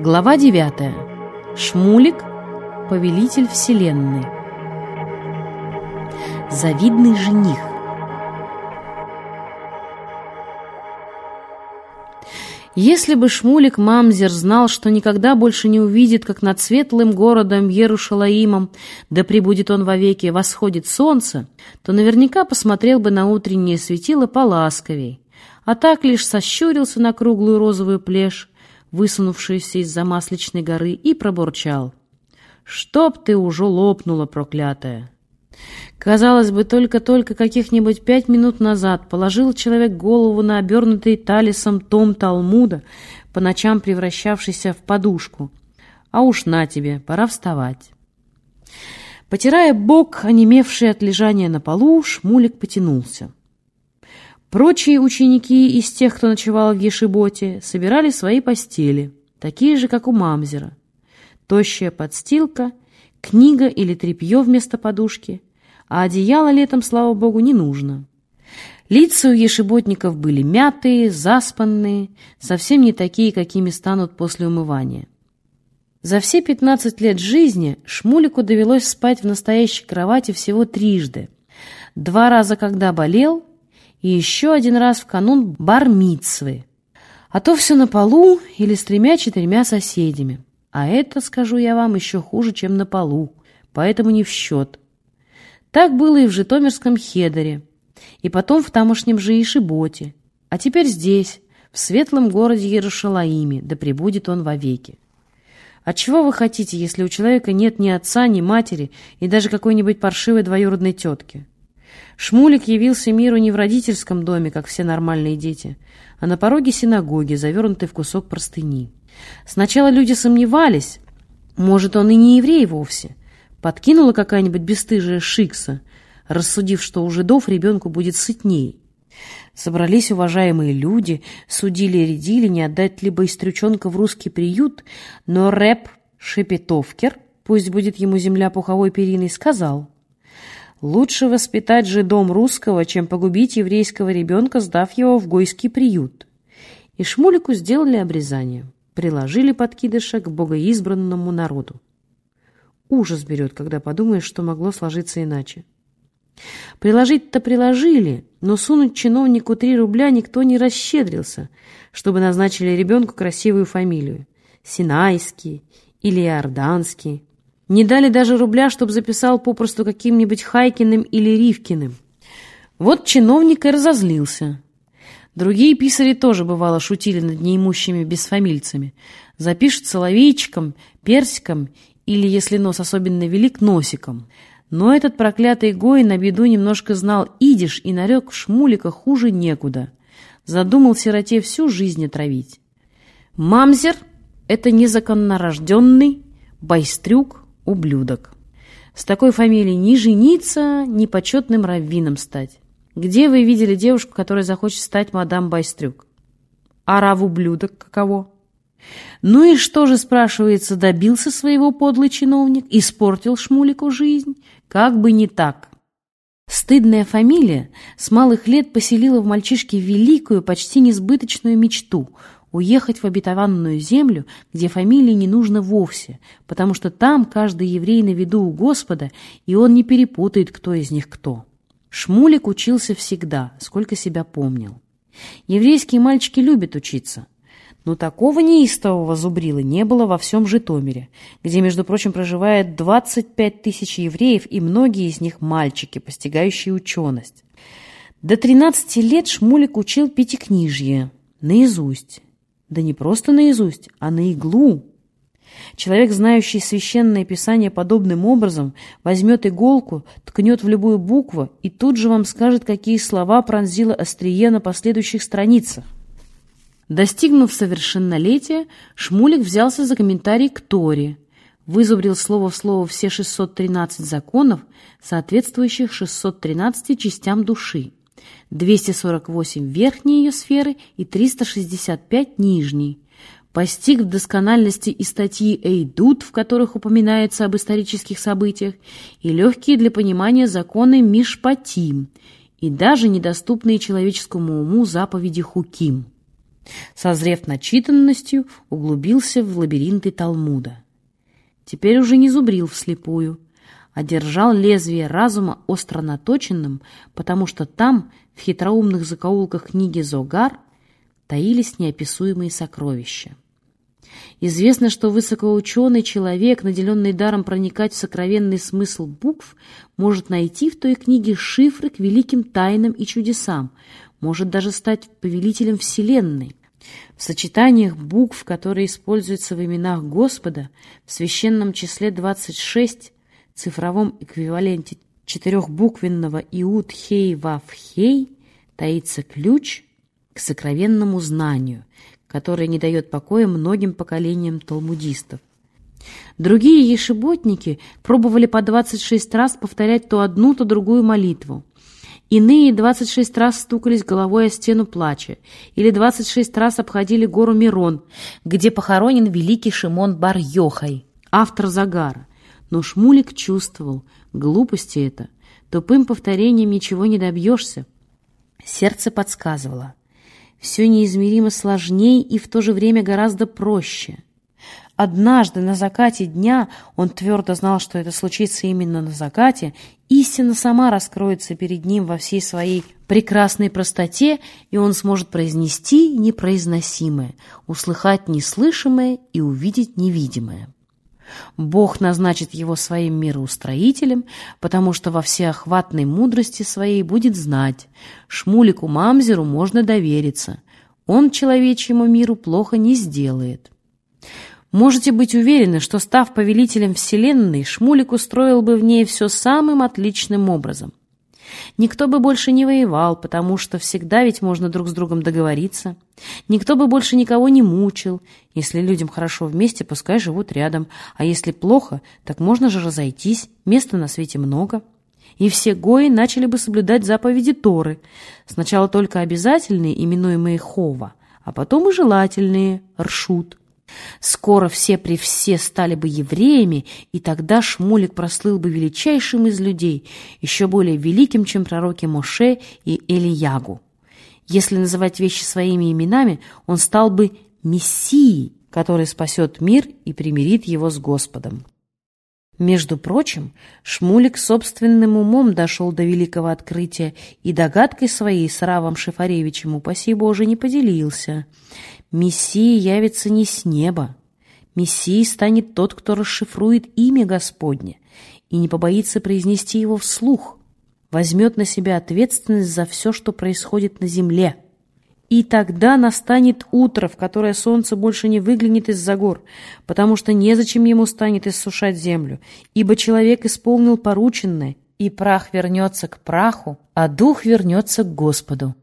Глава 9. Шмулик, повелитель вселенной. Завидный жених. Если бы Шмулик Мамзер знал, что никогда больше не увидит, как над светлым городом Ерушалаимом, да прибудет он вовеки, восходит солнце, то наверняка посмотрел бы на утреннее светило поласковей, а так лишь сощурился на круглую розовую плешь, высунувшуюся из-за масличной горы, и пробурчал. «Чтоб ты уже лопнула, проклятая!» Казалось бы, только-только каких-нибудь пять минут назад положил человек голову на обернутый талисом том Талмуда, по ночам превращавшийся в подушку. А уж на тебе, пора вставать. Потирая бок, онемевший от лежания на полу, Шмулик потянулся. Прочие ученики из тех, кто ночевал в Ешиботе, собирали свои постели, такие же, как у Мамзера. Тощая подстилка, книга или тряпье вместо подушки, а одеяло летом, слава богу, не нужно. Лица у ешеботников были мятые, заспанные, совсем не такие, какими станут после умывания. За все 15 лет жизни Шмулику довелось спать в настоящей кровати всего трижды. Два раза, когда болел, и еще один раз в канун бармицвы. А то все на полу или с тремя-четырьмя соседями. А это, скажу я вам, еще хуже, чем на полу, поэтому не в счет. Так было и в Житомирском Хедере, и потом в тамошнем же Ишиботе, а теперь здесь, в светлом городе Ярушалаиме, да пребудет он вовеки. А чего вы хотите, если у человека нет ни отца, ни матери и даже какой-нибудь паршивой двоюродной тетки? Шмулик явился миру не в родительском доме, как все нормальные дети, а на пороге синагоги, завернутый в кусок простыни. Сначала люди сомневались, может, он и не еврей вовсе. Подкинула какая-нибудь бесстыжая шикса, рассудив, что у жидов ребенку будет сытней. Собрались уважаемые люди, судили и рядили, не отдать либо истрючонка в русский приют, но рэп Шепетовкер, пусть будет ему земля пуховой периной, сказал — Лучше воспитать же дом русского, чем погубить еврейского ребенка, сдав его в гойский приют. И Шмулику сделали обрезание, приложили подкидыша к богоизбранному народу. Ужас берет, когда подумаешь, что могло сложиться иначе. Приложить-то приложили, но сунуть чиновнику три рубля никто не расщедрился, чтобы назначили ребенку красивую фамилию. Синайский или Иорданский. Не дали даже рубля, чтобы записал попросту каким-нибудь Хайкиным или Ривкиным. Вот чиновник и разозлился. Другие писари тоже, бывало, шутили над неимущими бесфамильцами. Запишут соловейчиком, персиком или, если нос особенно велик, носиком. Но этот проклятый Гой на беду немножко знал идиш и нарек шмулика хуже некуда. Задумал сироте всю жизнь отравить. Мамзер — это незаконнорожденный, байстрюк, ублюдок. С такой фамилией ни жениться, ни почетным раввином стать. Где вы видели девушку, которая захочет стать мадам Байстрюк? А рав-ублюдок каково? Ну и что же, спрашивается, добился своего подлый чиновник, испортил Шмулику жизнь? Как бы не так. Стыдная фамилия с малых лет поселила в мальчишке великую, почти несбыточную мечту уехать в обетованную землю, где фамилии не нужно вовсе, потому что там каждый еврей на виду у Господа, и он не перепутает, кто из них кто. Шмулик учился всегда, сколько себя помнил. Еврейские мальчики любят учиться. Но такого неистового зубрила не было во всем Житомире, где, между прочим, проживает 25 тысяч евреев, и многие из них мальчики, постигающие ученость. До 13 лет Шмулик учил пятикнижье, наизусть. Да не просто наизусть, а на иглу. Человек, знающий священное писание подобным образом, возьмет иголку, ткнет в любую букву и тут же вам скажет, какие слова пронзило острие на последующих страницах. Достигнув совершеннолетия, Шмулик взялся за комментарий к Торе, вызубрил слово в слово все 613 законов, соответствующих 613 частям души. 248 верхней ее сферы и 365 нижней. Постиг в доскональности и статьи Эйдут, в которых упоминается об исторических событиях, и легкие для понимания законы Мишпатим, и даже недоступные человеческому уму заповеди Хуким. Созрев начитанностью, углубился в лабиринты Талмуда. Теперь уже не зубрил вслепую, а держал лезвие разума остро наточенным, потому что там, в хитроумных закоулках книги Зогар, таились неописуемые сокровища. Известно, что высокоученый человек, наделенный даром проникать в сокровенный смысл букв, может найти в той книге шифры к великим тайнам и чудесам, может даже стать повелителем Вселенной. В сочетаниях букв, которые используются в именах Господа, в священном числе 26, цифровом эквиваленте четырехбуквенного Иуд Хей Вав Хей, таится ключ к сокровенному знанию, которое не дает покоя многим поколениям талмудистов. Другие ешеботники пробовали по 26 раз повторять то одну, то другую молитву. Иные 26 раз стукались головой о стену плача, или 26 раз обходили гору Мирон, где похоронен великий Шимон Бар-Йохай, автор Загара. Но Шмулик чувствовал, глупости это, тупым повторением ничего не добьешься. Сердце подсказывало. Все неизмеримо сложнее и в то же время гораздо проще. Однажды на закате дня, он твердо знал, что это случится именно на закате, истина сама раскроется перед ним во всей своей прекрасной простоте, и он сможет произнести непроизносимое, услыхать неслышимое и увидеть невидимое. Бог назначит его своим мироустроителем, потому что во всеохватной мудрости своей будет знать, Шмулику Мамзеру можно довериться, он человечьему миру плохо не сделает. Можете быть уверены, что, став повелителем Вселенной, Шмулик устроил бы в ней все самым отличным образом. Никто бы больше не воевал, потому что всегда ведь можно друг с другом договориться. Никто бы больше никого не мучил. Если людям хорошо вместе, пускай живут рядом. А если плохо, так можно же разойтись, места на свете много. И все гои начали бы соблюдать заповеди Торы. Сначала только обязательные, именуемые Хова, а потом и желательные, Ршут. Скоро все при все стали бы евреями, и тогда Шмулик прослыл бы величайшим из людей, еще более великим, чем пророки Моше и Элиягу. Если называть вещи своими именами, он стал бы Мессией, который спасет мир и примирит его с Господом. Между прочим, Шмулик собственным умом дошел до великого открытия и догадкой своей с Равом Шифаревичем, упаси Боже, не поделился. Мессия явится не с неба. Мессией станет тот, кто расшифрует имя Господне и не побоится произнести его вслух, возьмет на себя ответственность за все, что происходит на земле. И тогда настанет утро, в которое солнце больше не выглянет из-за гор, потому что незачем ему станет иссушать землю, ибо человек исполнил порученное, и прах вернется к праху, а дух вернется к Господу.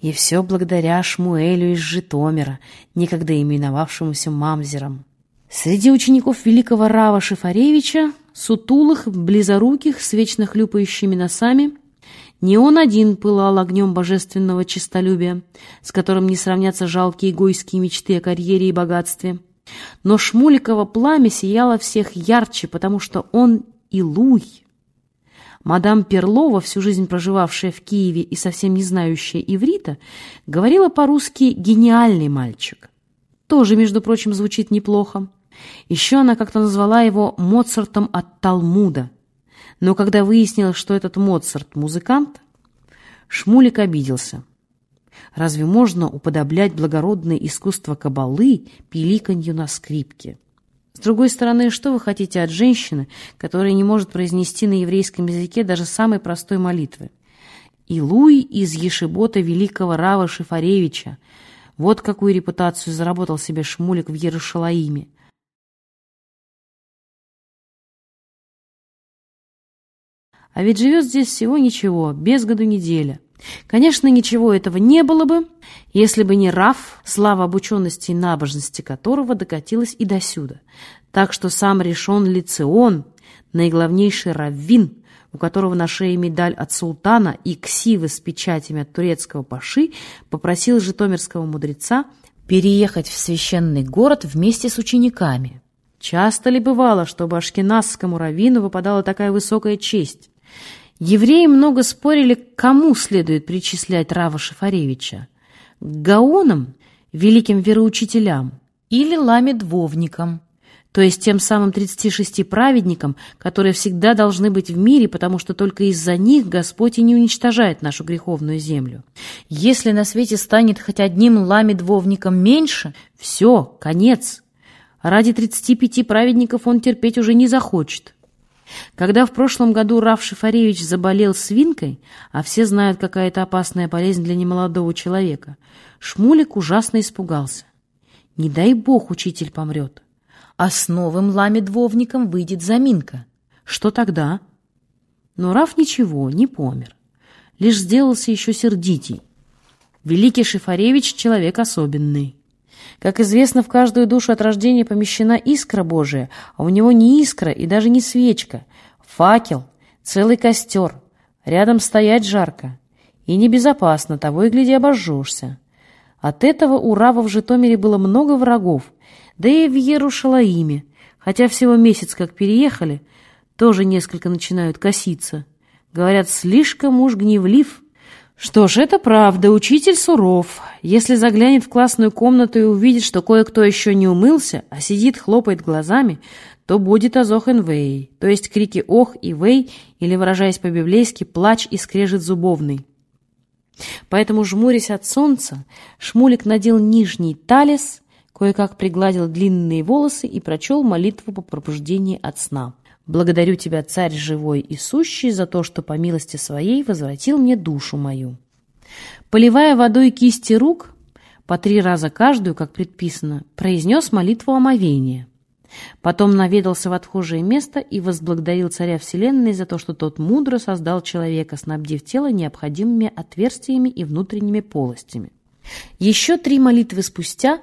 И все благодаря Шмуэлю из Житомира, некогда именовавшемуся Мамзером. Среди учеников великого Рава Шифаревича, сутулых, близоруких, с вечно хлюпающими носами, не он один пылал огнем божественного честолюбия, с которым не сравнятся жалкие гойские мечты о карьере и богатстве. Но Шмуликова пламя сияло всех ярче, потому что он Илуй, Мадам Перлова, всю жизнь проживавшая в Киеве и совсем не знающая иврита, говорила по-русски «гениальный мальчик». Тоже, между прочим, звучит неплохо. Еще она как-то назвала его Моцартом от Талмуда. Но когда выяснилось, что этот Моцарт – музыкант, Шмулик обиделся. Разве можно уподоблять благородное искусство кабалы пиликанью на скрипке? С другой стороны, что вы хотите от женщины, которая не может произнести на еврейском языке даже самой простой молитвы? Илуй из Ешебота великого Рава Шифаревича. Вот какую репутацию заработал себе Шмулик в Ерушалаиме. А ведь живет здесь всего ничего, без году неделя. Конечно, ничего этого не было бы, если бы не Раф, слава обученности и набожности которого докатилась и досюда. Так что сам решен Лицеон, наиглавнейший раввин, у которого на шее медаль от султана и ксивы с печатями от турецкого паши, попросил житомирского мудреца переехать в священный город вместе с учениками. Часто ли бывало, чтобы ашкеназскому раввину выпадала такая высокая честь? Евреи много спорили, кому следует причислять Рава Шафаревича – к Гаонам великим вероучителям, или ламе-двовникам, то есть тем самым 36 праведникам, которые всегда должны быть в мире, потому что только из-за них Господь и не уничтожает нашу греховную землю. Если на свете станет хоть одним ламе-двовником меньше, все, конец. Ради 35 праведников он терпеть уже не захочет. Когда в прошлом году Раф Шифаревич заболел свинкой, а все знают, какая это опасная болезнь для немолодого человека, Шмулик ужасно испугался. Не дай бог учитель помрет а с новым ламедвовником выйдет заминка. Что тогда? Но Раф ничего, не помер. Лишь сделался еще сердитей. Великий Шифаревич — человек особенный. Как известно, в каждую душу от рождения помещена искра Божия, а у него не искра и даже не свечка, факел, целый костер. Рядом стоять жарко. И небезопасно, того и гляди обожжешься. От этого у Рава в Житомире было много врагов, да и в Иерушалаиме, хотя всего месяц как переехали, тоже несколько начинают коситься. Говорят, слишком уж гневлив. Что ж, это правда, учитель суров. Если заглянет в классную комнату и увидит, что кое-кто еще не умылся, а сидит, хлопает глазами, то будет азохен вей, то есть крики ох и вей, или, выражаясь по-библейски, плач и скрежет зубовный. Поэтому, жмурясь от солнца, Шмулик надел нижний талис кое-как пригладил длинные волосы и прочел молитву по пробуждении от сна. «Благодарю тебя, царь живой и сущий, за то, что по милости своей возвратил мне душу мою». Поливая водой кисти рук, по три раза каждую, как предписано, произнес молитву омовения. Потом наведался в отхожее место и возблагодарил царя Вселенной за то, что тот мудро создал человека, снабдив тело необходимыми отверстиями и внутренними полостями. Еще три молитвы спустя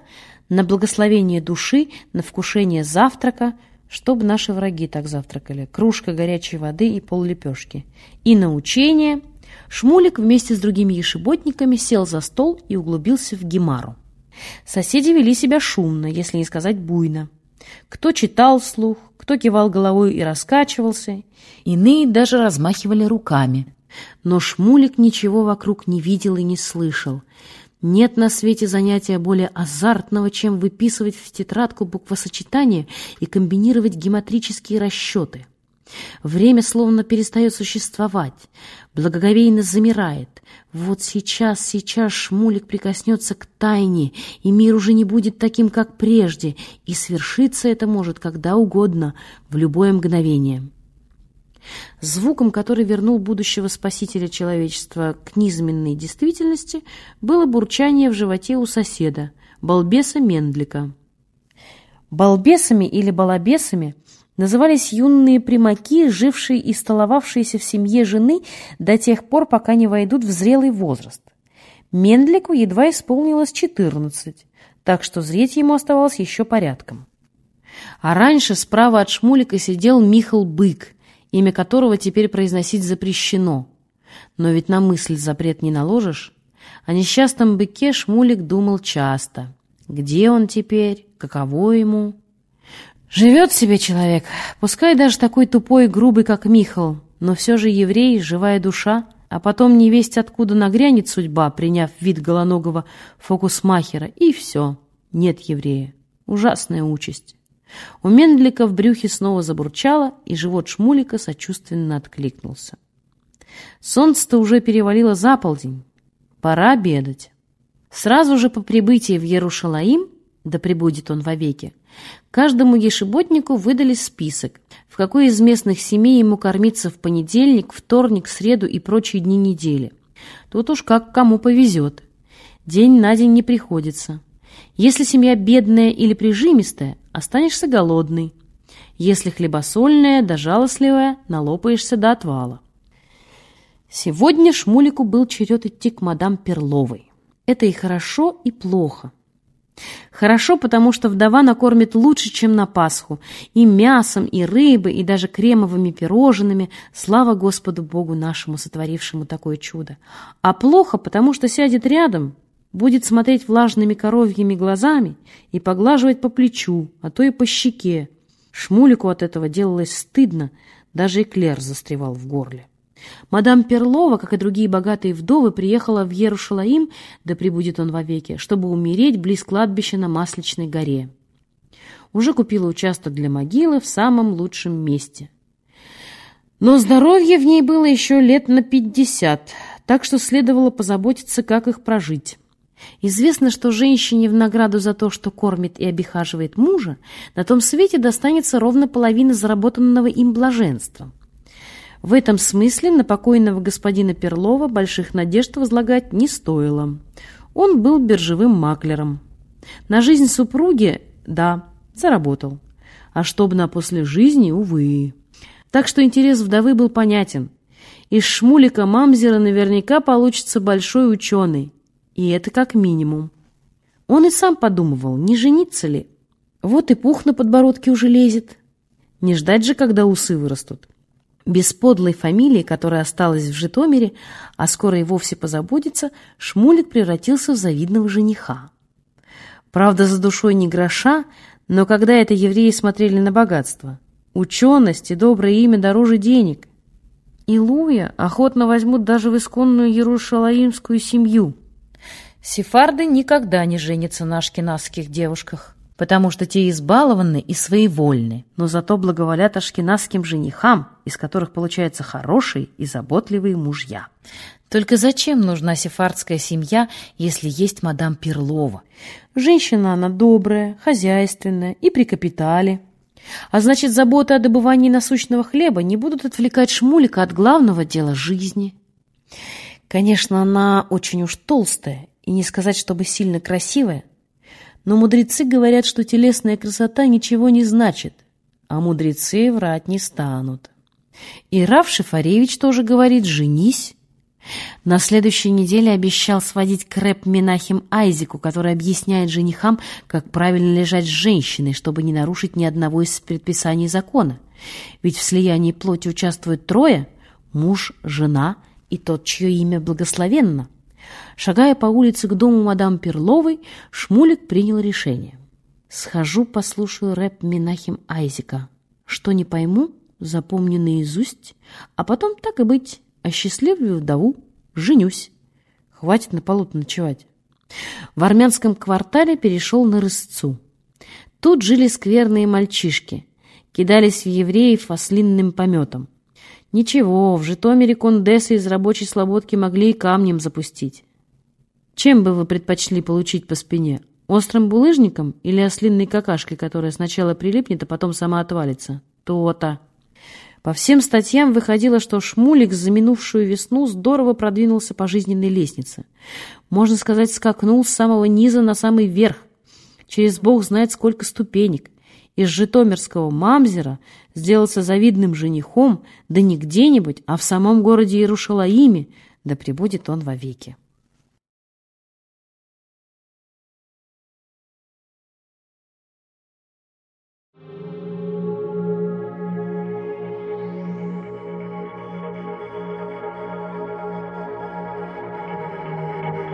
на благословение души, на вкушение завтрака, чтобы наши враги так завтракали, кружка горячей воды и пол лепешки. И на учение Шмулик вместе с другими ешеботниками сел за стол и углубился в гемару. Соседи вели себя шумно, если не сказать буйно. Кто читал вслух, кто кивал головой и раскачивался, иные даже размахивали руками. Но Шмулик ничего вокруг не видел и не слышал. Нет на свете занятия более азартного, чем выписывать в тетрадку буквосочетания и комбинировать геометрические расчеты. Время словно перестает существовать, благоговейно замирает. Вот сейчас, сейчас Шмулик прикоснется к тайне, и мир уже не будет таким, как прежде, и свершиться это может когда угодно, в любое мгновение. Звуком, который вернул будущего спасителя человечества к низменной действительности, было бурчание в животе у соседа, балбеса Мендлика. Балбесами или балабесами назывались юные примаки, жившие и столовавшиеся в семье жены до тех пор, пока не войдут в зрелый возраст. Мендлику едва исполнилось четырнадцать, так что зреть ему оставалось еще порядком. А раньше справа от Шмулика сидел Михал Бык, имя которого теперь произносить запрещено. Но ведь на мысль запрет не наложишь. О несчастном быке Шмулик думал часто. Где он теперь? Каково ему? Живет себе человек, пускай даже такой тупой и грубый, как Михал, но все же еврей, живая душа, а потом не весть откуда нагрянет судьба, приняв вид голоногого фокусмахера, и все, нет еврея. Ужасная участь. У Мендлика в брюхе снова забурчало, и живот Шмулика сочувственно откликнулся. Солнце-то уже перевалило за полдень. Пора обедать. Сразу же по прибытии в Ярушалаим, да прибудет он вовеки, каждому ешеботнику выдали список, в какой из местных семей ему кормиться в понедельник, вторник, среду и прочие дни недели. Тут уж как кому повезет. День на день не приходится. Если семья бедная или прижимистая, останешься голодный. Если хлебосольная да жалостливая, налопаешься до отвала. Сегодня Шмулику был черед идти к мадам Перловой. Это и хорошо, и плохо. Хорошо, потому что вдова накормит лучше, чем на Пасху, и мясом, и рыбой, и даже кремовыми пирожными, слава Господу Богу нашему, сотворившему такое чудо. А плохо, потому что сядет рядом, будет смотреть влажными коровьими глазами и поглаживать по плечу, а то и по щеке. Шмулику от этого делалось стыдно, даже эклер застревал в горле. Мадам Перлова, как и другие богатые вдовы, приехала в Ерушалаим, да пребудет он вовеки, чтобы умереть близ кладбища на Масличной горе. Уже купила участок для могилы в самом лучшем месте. Но здоровье в ней было еще лет на пятьдесят, так что следовало позаботиться, как их прожить. Известно, что женщине в награду за то, что кормит и обихаживает мужа, на том свете достанется ровно половина заработанного им блаженства. В этом смысле на покойного господина Перлова больших надежд возлагать не стоило. Он был биржевым маклером. На жизнь супруги, да, заработал. А чтоб на после жизни, увы. Так что интерес вдовы был понятен. Из Шмулика Мамзера наверняка получится большой ученый. И это как минимум. Он и сам подумывал, не жениться ли. Вот и пух на подбородке уже лезет. Не ждать же, когда усы вырастут. Без подлой фамилии, которая осталась в Житомире, а скоро и вовсе позабудется, Шмулик превратился в завидного жениха. Правда, за душой не гроша, но когда это евреи смотрели на богатство? Ученость и доброе имя дороже денег. И Луя охотно возьмут даже в исконную Ярушалаимскую семью. Сефарды никогда не женятся на ашкеназских девушках потому что те избалованы и своевольны, но зато благоволят ашкеназским женихам, из которых получаются хорошие и заботливые мужья. Только зачем нужна сефардская семья, если есть мадам Перлова? Женщина она добрая, хозяйственная и при капитале. А значит, заботы о добывании насущного хлеба не будут отвлекать Шмулика от главного дела жизни. Конечно, она очень уж толстая, и не сказать, чтобы сильно красивая, но мудрецы говорят, что телесная красота ничего не значит, а мудрецы врать не станут. И Раф Шифаревич тоже говорит «женись». На следующей неделе обещал сводить к рэп Менахим Айзику, который объясняет женихам, как правильно лежать с женщиной, чтобы не нарушить ни одного из предписаний закона. Ведь в слиянии плоти участвуют трое – муж, жена и тот, чье имя благословенно – Шагая по улице к дому мадам Перловой, Шмулик принял решение. «Схожу, послушаю рэп Минахим Айзека. Что не пойму, запомню наизусть, а потом, так и быть, осчастливлю вдову, женюсь. Хватит на полу ночевать». В армянском квартале перешел на рысцу. Тут жили скверные мальчишки, кидались в евреев ослинным пометом. Ничего, в Житомире кондесы из рабочей слободки могли и камнем запустить. Чем бы вы предпочли получить по спине? Острым булыжником или ослинной какашкой, которая сначала прилипнет, а потом сама отвалится? То-то. По всем статьям выходило, что Шмулик за минувшую весну здорово продвинулся по жизненной лестнице. Можно сказать, скакнул с самого низа на самый верх. Через бог знает сколько ступенек из житомирского мамзера сделался завидным женихом, да не где-нибудь, а в самом городе Иерушалаиме, да пребудет он вовеки.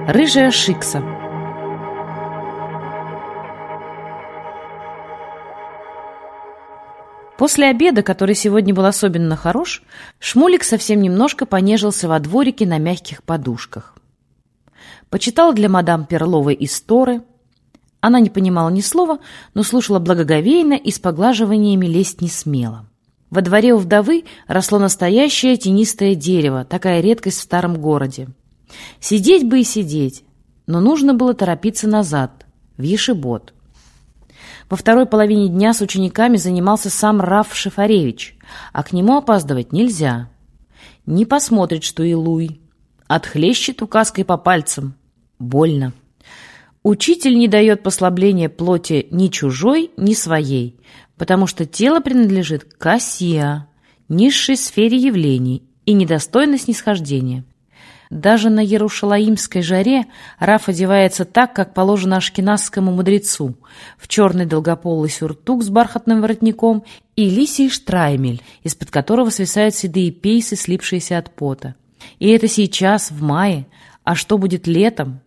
Рыжая шикса После обеда, который сегодня был особенно хорош, Шмулик совсем немножко понежился во дворике на мягких подушках. Почитал для мадам Перловой исторы. Она не понимала ни слова, но слушала благоговейно и с поглаживаниями лезть не смела. Во дворе у вдовы росло настоящее тенистое дерево, такая редкость в старом городе. Сидеть бы и сидеть, но нужно было торопиться назад, в Ешебот. Во второй половине дня с учениками занимался сам Раф Шифаревич, а к нему опаздывать нельзя. Не посмотрит, что и Луй. Отхлещет указкой по пальцам. Больно. Учитель не дает послабления плоти ни чужой, ни своей, потому что тело принадлежит к Кассия, низшей сфере явлений и недостойно снисхождения. Даже на Ярушалаимской жаре Раф одевается так, как положено ашкеназскому мудрецу, в черный долгополый сюртук с бархатным воротником и лисий штраймель, из-под которого свисают седые пейсы, слипшиеся от пота. И это сейчас, в мае, а что будет летом?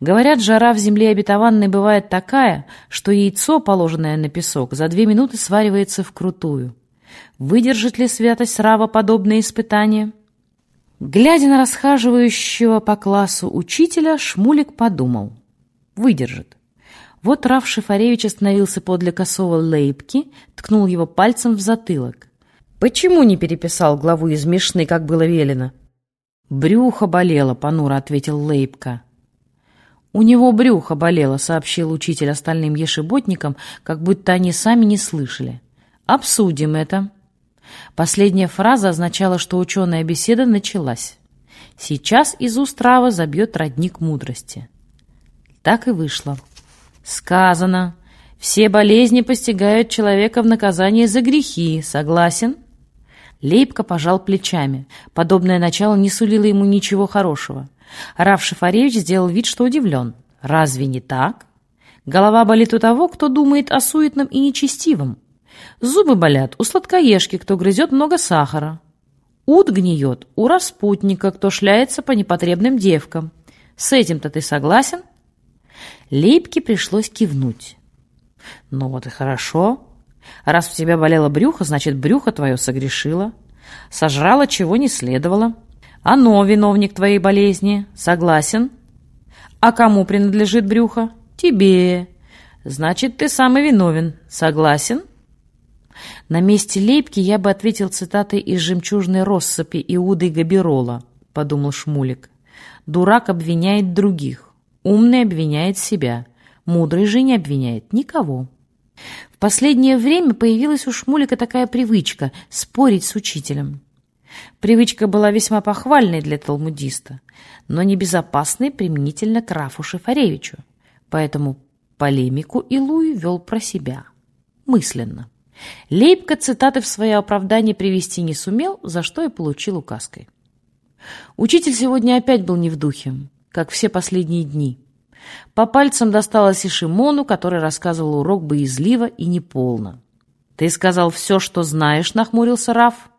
Говорят, жара в земле обетованной бывает такая, что яйцо, положенное на песок, за две минуты сваривается вкрутую. Выдержит ли святость Рава подобные испытания? Глядя на расхаживающего по классу учителя, Шмулик подумал. Выдержит. Вот Раф Шифаревич остановился подле косого лейбки, ткнул его пальцем в затылок. «Почему не переписал главу из Мишны, как было велено?» «Брюхо болело», — понуро ответил Лейбка. «У него брюхо болело», — сообщил учитель остальным ешеботникам, как будто они сами не слышали. «Обсудим это». Последняя фраза означала, что ученая беседа началась. Сейчас из уст Рава забьет родник мудрости. Так и вышло. Сказано, все болезни постигают человека в наказание за грехи. Согласен? Лейбка пожал плечами. Подобное начало не сулило ему ничего хорошего. Раф Шифаревич сделал вид, что удивлен. Разве не так? Голова болит у того, кто думает о суетном и нечестивом. Зубы болят у сладкоежки, кто грызет много сахара. Ут гниет у распутника, кто шляется по непотребным девкам. С этим-то ты согласен? Лейбке пришлось кивнуть. Ну вот и хорошо. Раз у тебя болело брюхо, значит, брюхо твое согрешило. Сожрало, чего не следовало. Оно виновник твоей болезни. Согласен? А кому принадлежит брюхо? Тебе. Значит, ты сам и виновен. Согласен? На месте Лейбки я бы ответил цитатой из «Жемчужной россыпи» Иуды Габирола, подумал Шмулик. Дурак обвиняет других, умный обвиняет себя, мудрый же не обвиняет никого. В последнее время появилась у Шмулика такая привычка – спорить с учителем. Привычка была весьма похвальной для талмудиста, но небезопасной применительно к Рафу Шифаревичу, поэтому полемику Илуи вел про себя, мысленно. Лейбка цитаты в свое оправдание привести не сумел, за что и получил указкой. Учитель сегодня опять был не в духе, как все последние дни. По пальцам досталось и Шимону, который рассказывал урок боязливо и неполно. «Ты сказал все, что знаешь», — нахмурился Раф.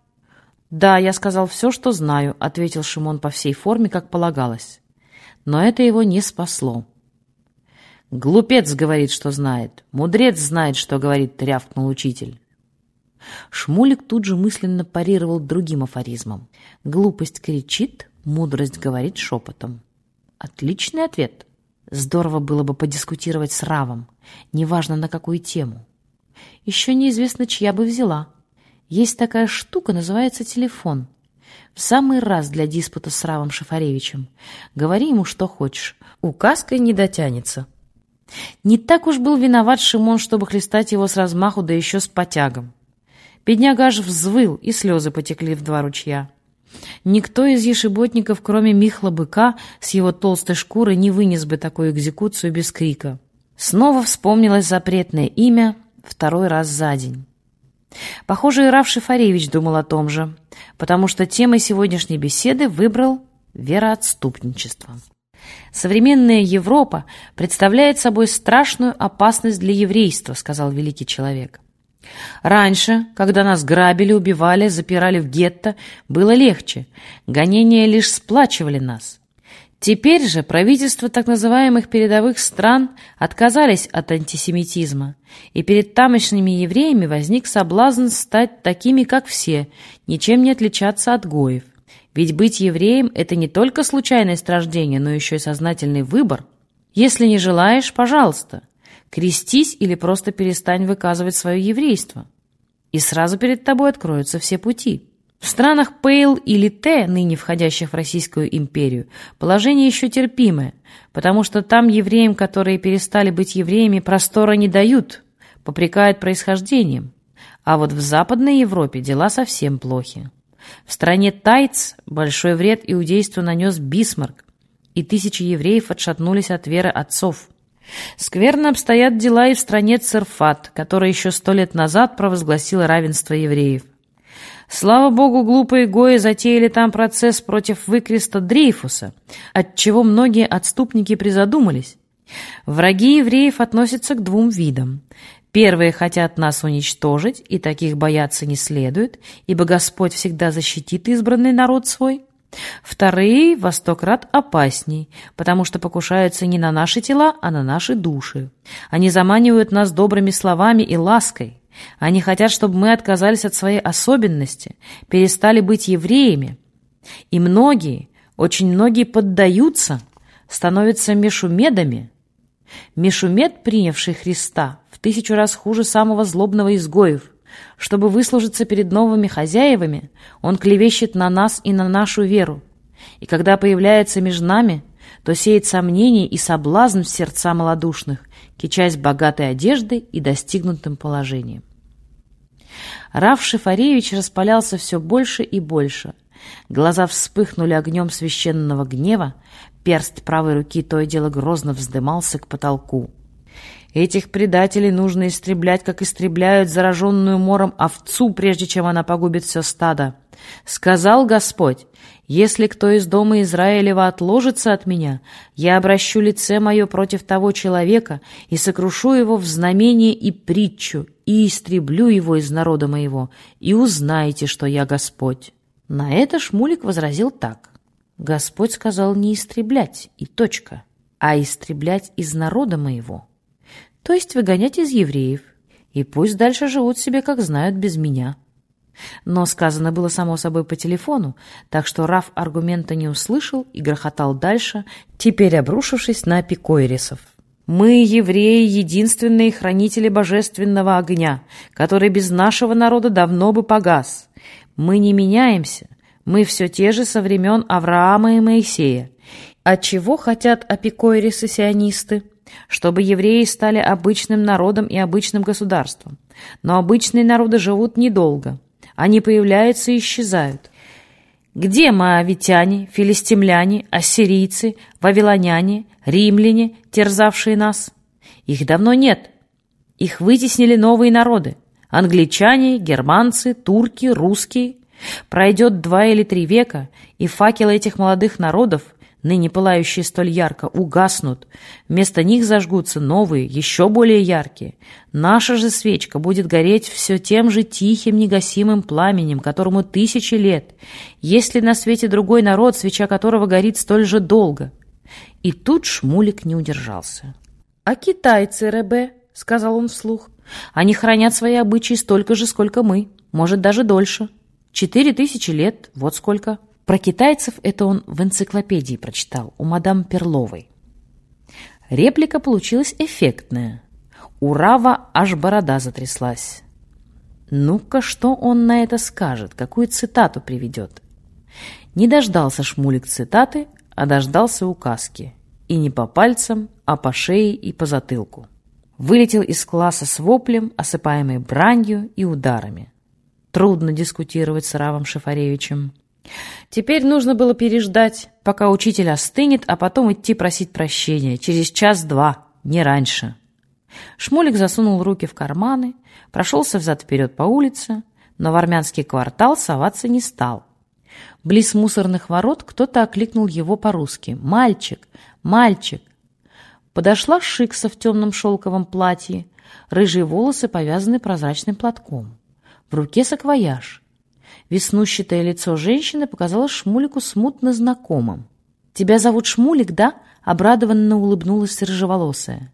«Да, я сказал все, что знаю», — ответил Шимон по всей форме, как полагалось. Но это его не спасло. «Глупец говорит, что знает. Мудрец знает, что говорит», — рявкнул учитель. Шмулик тут же мысленно парировал другим афоризмом. «Глупость кричит, мудрость говорит шепотом». Отличный ответ. Здорово было бы подискутировать с Равом, неважно на какую тему. Еще неизвестно, чья бы взяла. Есть такая штука, называется телефон. В самый раз для диспута с Равом Шафаревичем. Говори ему, что хочешь. Указкой не дотянется. Не так уж был виноват Шимон, чтобы хлестать его с размаху, да еще с потягом. Бедняга аж взвыл, и слезы потекли в два ручья. Никто из ешеботников, кроме Михла Быка, с его толстой шкурой не вынес бы такую экзекуцию без крика. Снова вспомнилось запретное имя второй раз за день. Похоже, и Раф Шифаревич думал о том же, потому что темой сегодняшней беседы выбрал вероотступничество. «Современная Европа представляет собой страшную опасность для еврейства», сказал великий человек. Раньше, когда нас грабили, убивали, запирали в гетто, было легче. Гонения лишь сплачивали нас. Теперь же правительства так называемых передовых стран отказались от антисемитизма, и перед тамошними евреями возник соблазн стать такими, как все, ничем не отличаться от гоев. Ведь быть евреем – это не только случайность рождения, но еще и сознательный выбор. Если не желаешь – пожалуйста – крестись или просто перестань выказывать свое еврейство. И сразу перед тобой откроются все пути. В странах Пейлин и Лита, ныне входящих в Российскую империю, положение еще терпимое, потому что там евреям, которые перестали быть евреями, простора не дают, попрекают происхождением. А вот в Западной Европе дела совсем плохи. В стране Тайц большой вред иудейству нанес Бисмарк, и тысячи евреев отшатнулись от веры отцов. Скверно обстоят дела и в стране Царфат, которая еще сто лет назад провозгласила равенство евреев. Слава богу, глупые гои затеяли там процесс против выкреста Дрейфуса, от чего многие отступники призадумались. Враги евреев относятся к двум видам. Первые хотят нас уничтожить, и таких бояться не следует, ибо Господь всегда защитит избранный народ свой. Вторые во сто крат опасней, потому что покушаются не на наши тела, а на наши души. Они заманивают нас добрыми словами и лаской. Они хотят, чтобы мы отказались от своей особенности, перестали быть евреями. И многие, очень многие поддаются, становятся мешумедами. Мешумед, принявший Христа, тысячу раз хуже самого злобного изгоев. Чтобы выслужиться перед новыми хозяевами, он клевещет на нас и на нашу веру. И когда появляется между нами, то сеет сомнения и соблазн в сердца малодушных, кичась богатой одеждой и достигнутым положением. Раф Шифаревич распалялся все больше и больше. Глаза вспыхнули огнем священного гнева, перст правой руки то и дело грозно вздымался к потолку. Этих предателей нужно истреблять, как истребляют зараженную мором овцу, прежде чем она погубит все стадо. Сказал Господь, если кто из дома Израилева отложится от меня, я обращу лице мое против того человека и сокрушу его в знамение и притчу, и истреблю его из народа моего, и узнаете, что я Господь». На это Шмулик возразил так. Господь сказал не истреблять, и точка, а истреблять из народа моего, то есть выгонять из евреев, и пусть дальше живут себе, как знают, без меня». Но сказано было само собой по телефону, так что Раф аргумента не услышал и грохотал дальше, теперь обрушившись на Пикойрисов. «Мы, евреи, единственные хранители божественного огня, который без нашего народа давно бы погас. Мы не меняемся, мы все те же со времен Авраама и Моисея. От чего хотят апикойрисы-сионисты? Чтобы евреи стали обычным народом и обычным государством. Но обычные народы живут недолго». Они появляются и исчезают. Где моавитяне, филистимляне, ассирийцы, вавилоняне, римляне, терзавшие нас? Их давно нет. Их вытеснили новые народы. Англичане, германцы, турки, русские. Пройдет два или три века, и факелы этих молодых народов ныне пылающие столь ярко, угаснут. Вместо них зажгутся новые, еще более яркие. Наша же свечка будет гореть все тем же тихим, негасимым пламенем, которому тысячи лет. Есть ли на свете другой народ, свеча которого горит столь же долго? И тут Шмулик не удержался. «А китайцы, Ребе?» — сказал он вслух. «Они хранят свои обычаи столько же, сколько мы, может, даже дольше. Четыре тысячи лет, вот сколько». Про китайцев это он в энциклопедии прочитал, у мадам Перловой. Реплика получилась эффектная. У Рава аж борода затряслась. Ну-ка, что он на это скажет, какую цитату приведет? Не дождался Шмулик цитаты, а дождался указки. И не по пальцам, а по шее и по затылку. Вылетел из класса с воплем, осыпаемый бранью и ударами. Трудно дискутировать с Равом Шифаревичем. Теперь нужно было переждать, пока учитель остынет, а потом идти просить прощения. Через час-два, не раньше. Шмулик засунул руки в карманы, прошелся взад-вперед по улице, но в армянский квартал соваться не стал. Близ мусорных ворот кто-то окликнул его по-русски. «Мальчик! Мальчик!» Подошла Шикса в темном шелковом платье, рыжие волосы повязаны прозрачным платком. В руке саквояж — Веснущатое лицо женщины показалось Шмулику смутно знакомым. «Тебя зовут Шмулик, да?» — обрадованно улыбнулась рыжеволосая.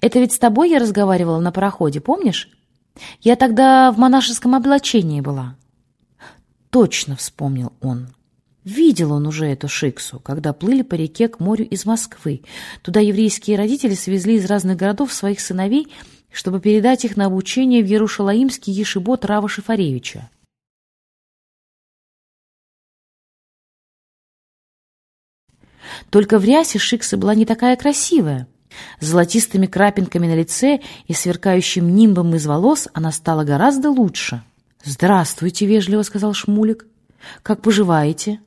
«Это ведь с тобой я разговаривала на пароходе, помнишь? Я тогда в монашеском облачении была». Точно вспомнил он. Видел он уже эту шиксу, когда плыли по реке к морю из Москвы. Туда еврейские родители свезли из разных городов своих сыновей, чтобы передать их на обучение в Ярушалаимский ешибот Рава Шифаревича. Только в рясе Шикса была не такая красивая. С золотистыми крапинками на лице и сверкающим нимбом из волос она стала гораздо лучше. «Здравствуйте», — вежливо сказал Шмулик. «Как поживаете?»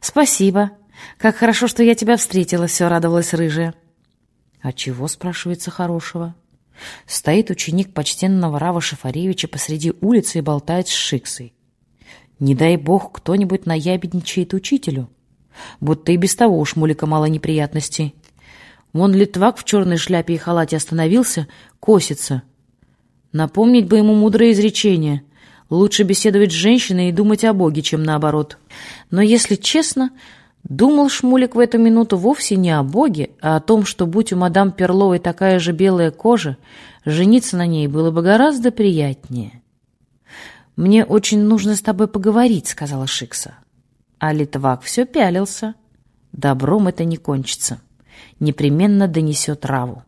«Спасибо. Как хорошо, что я тебя встретила», — все радовалась рыжая. «А чего?» — спрашивается хорошего. Стоит ученик почтенного Рава Шафаревича посреди улицы и болтает с Шиксой. Не дай бог кто-нибудь наябедничает учителю будто и без того у Шмулика мало неприятностей. Вон Литвак в черной шляпе и халате остановился, косится. Напомнить бы ему мудрое изречение. Лучше беседовать с женщиной и думать о Боге, чем наоборот. Но, если честно, думал Шмулик в эту минуту вовсе не о Боге, а о том, что, будь у мадам Перловой такая же белая кожа, жениться на ней было бы гораздо приятнее. «Мне очень нужно с тобой поговорить», — сказала Шикса. А Литвак все пялился. Добром это не кончится. Непременно донесет Раву.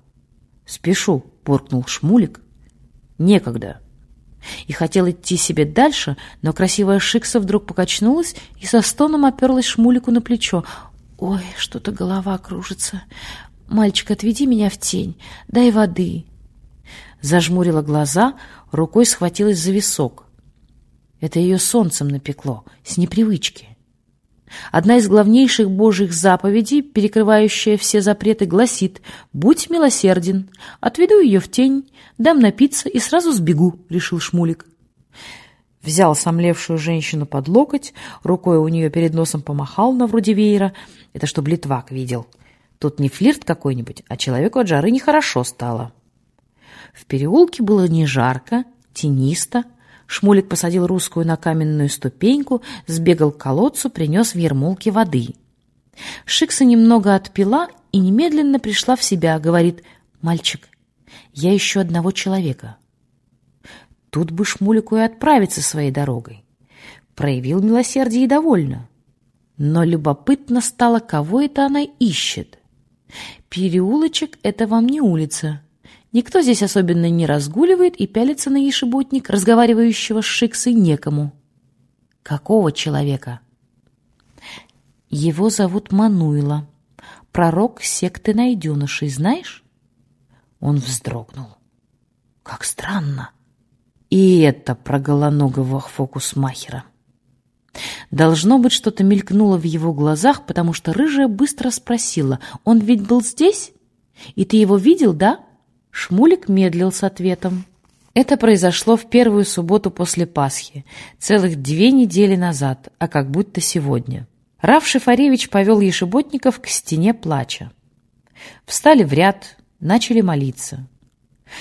«Спешу», — буркнул Шмулик. «Некогда». И хотел идти себе дальше, но красивая Шикса вдруг покачнулась и со стоном оперлась Шмулику на плечо. «Ой, что-то голова кружится. Мальчик, отведи меня в тень, дай воды». Зажмурила глаза, рукой схватилась за висок. Это ее солнцем напекло, с непривычки. Одна из главнейших божьих заповедей, перекрывающая все запреты, гласит «Будь милосерден, отведу ее в тень, дам напиться и сразу сбегу», — решил Шмулик. Взял сомлевшую женщину под локоть, рукой у нее перед носом помахал на вроде веера. Это чтоб Литвак видел. Тут не флирт какой-нибудь, а человеку от жары нехорошо стало. В переулке было не жарко, тенисто, Шмулик посадил русскую на каменную ступеньку, сбегал к колодцу, принес в ермолке воды. Шикса немного отпила и немедленно пришла в себя, говорит, «Мальчик, я ищу одного человека». Тут бы Шмулику и отправиться своей дорогой. Проявил милосердие и довольно. Но любопытно стало, кого это она ищет. Переулочек — это вам не улица. Никто здесь особенно не разгуливает и пялится на ешеботник, разговаривающего с Шиксой, некому. Какого человека? Его зовут Мануила, пророк секты найденышей, знаешь? Он вздрогнул. Как странно. И это про голоногого фокусмахера. Должно быть, что-то мелькнуло в его глазах, потому что рыжая быстро спросила, «Он ведь был здесь? И ты его видел, да?» Шмулик медлил с ответом. Это произошло в первую субботу после Пасхи, целых две недели назад, а как будто сегодня. Раф Шифаревич повел ешеботников к стене плача. Встали в ряд, начали молиться.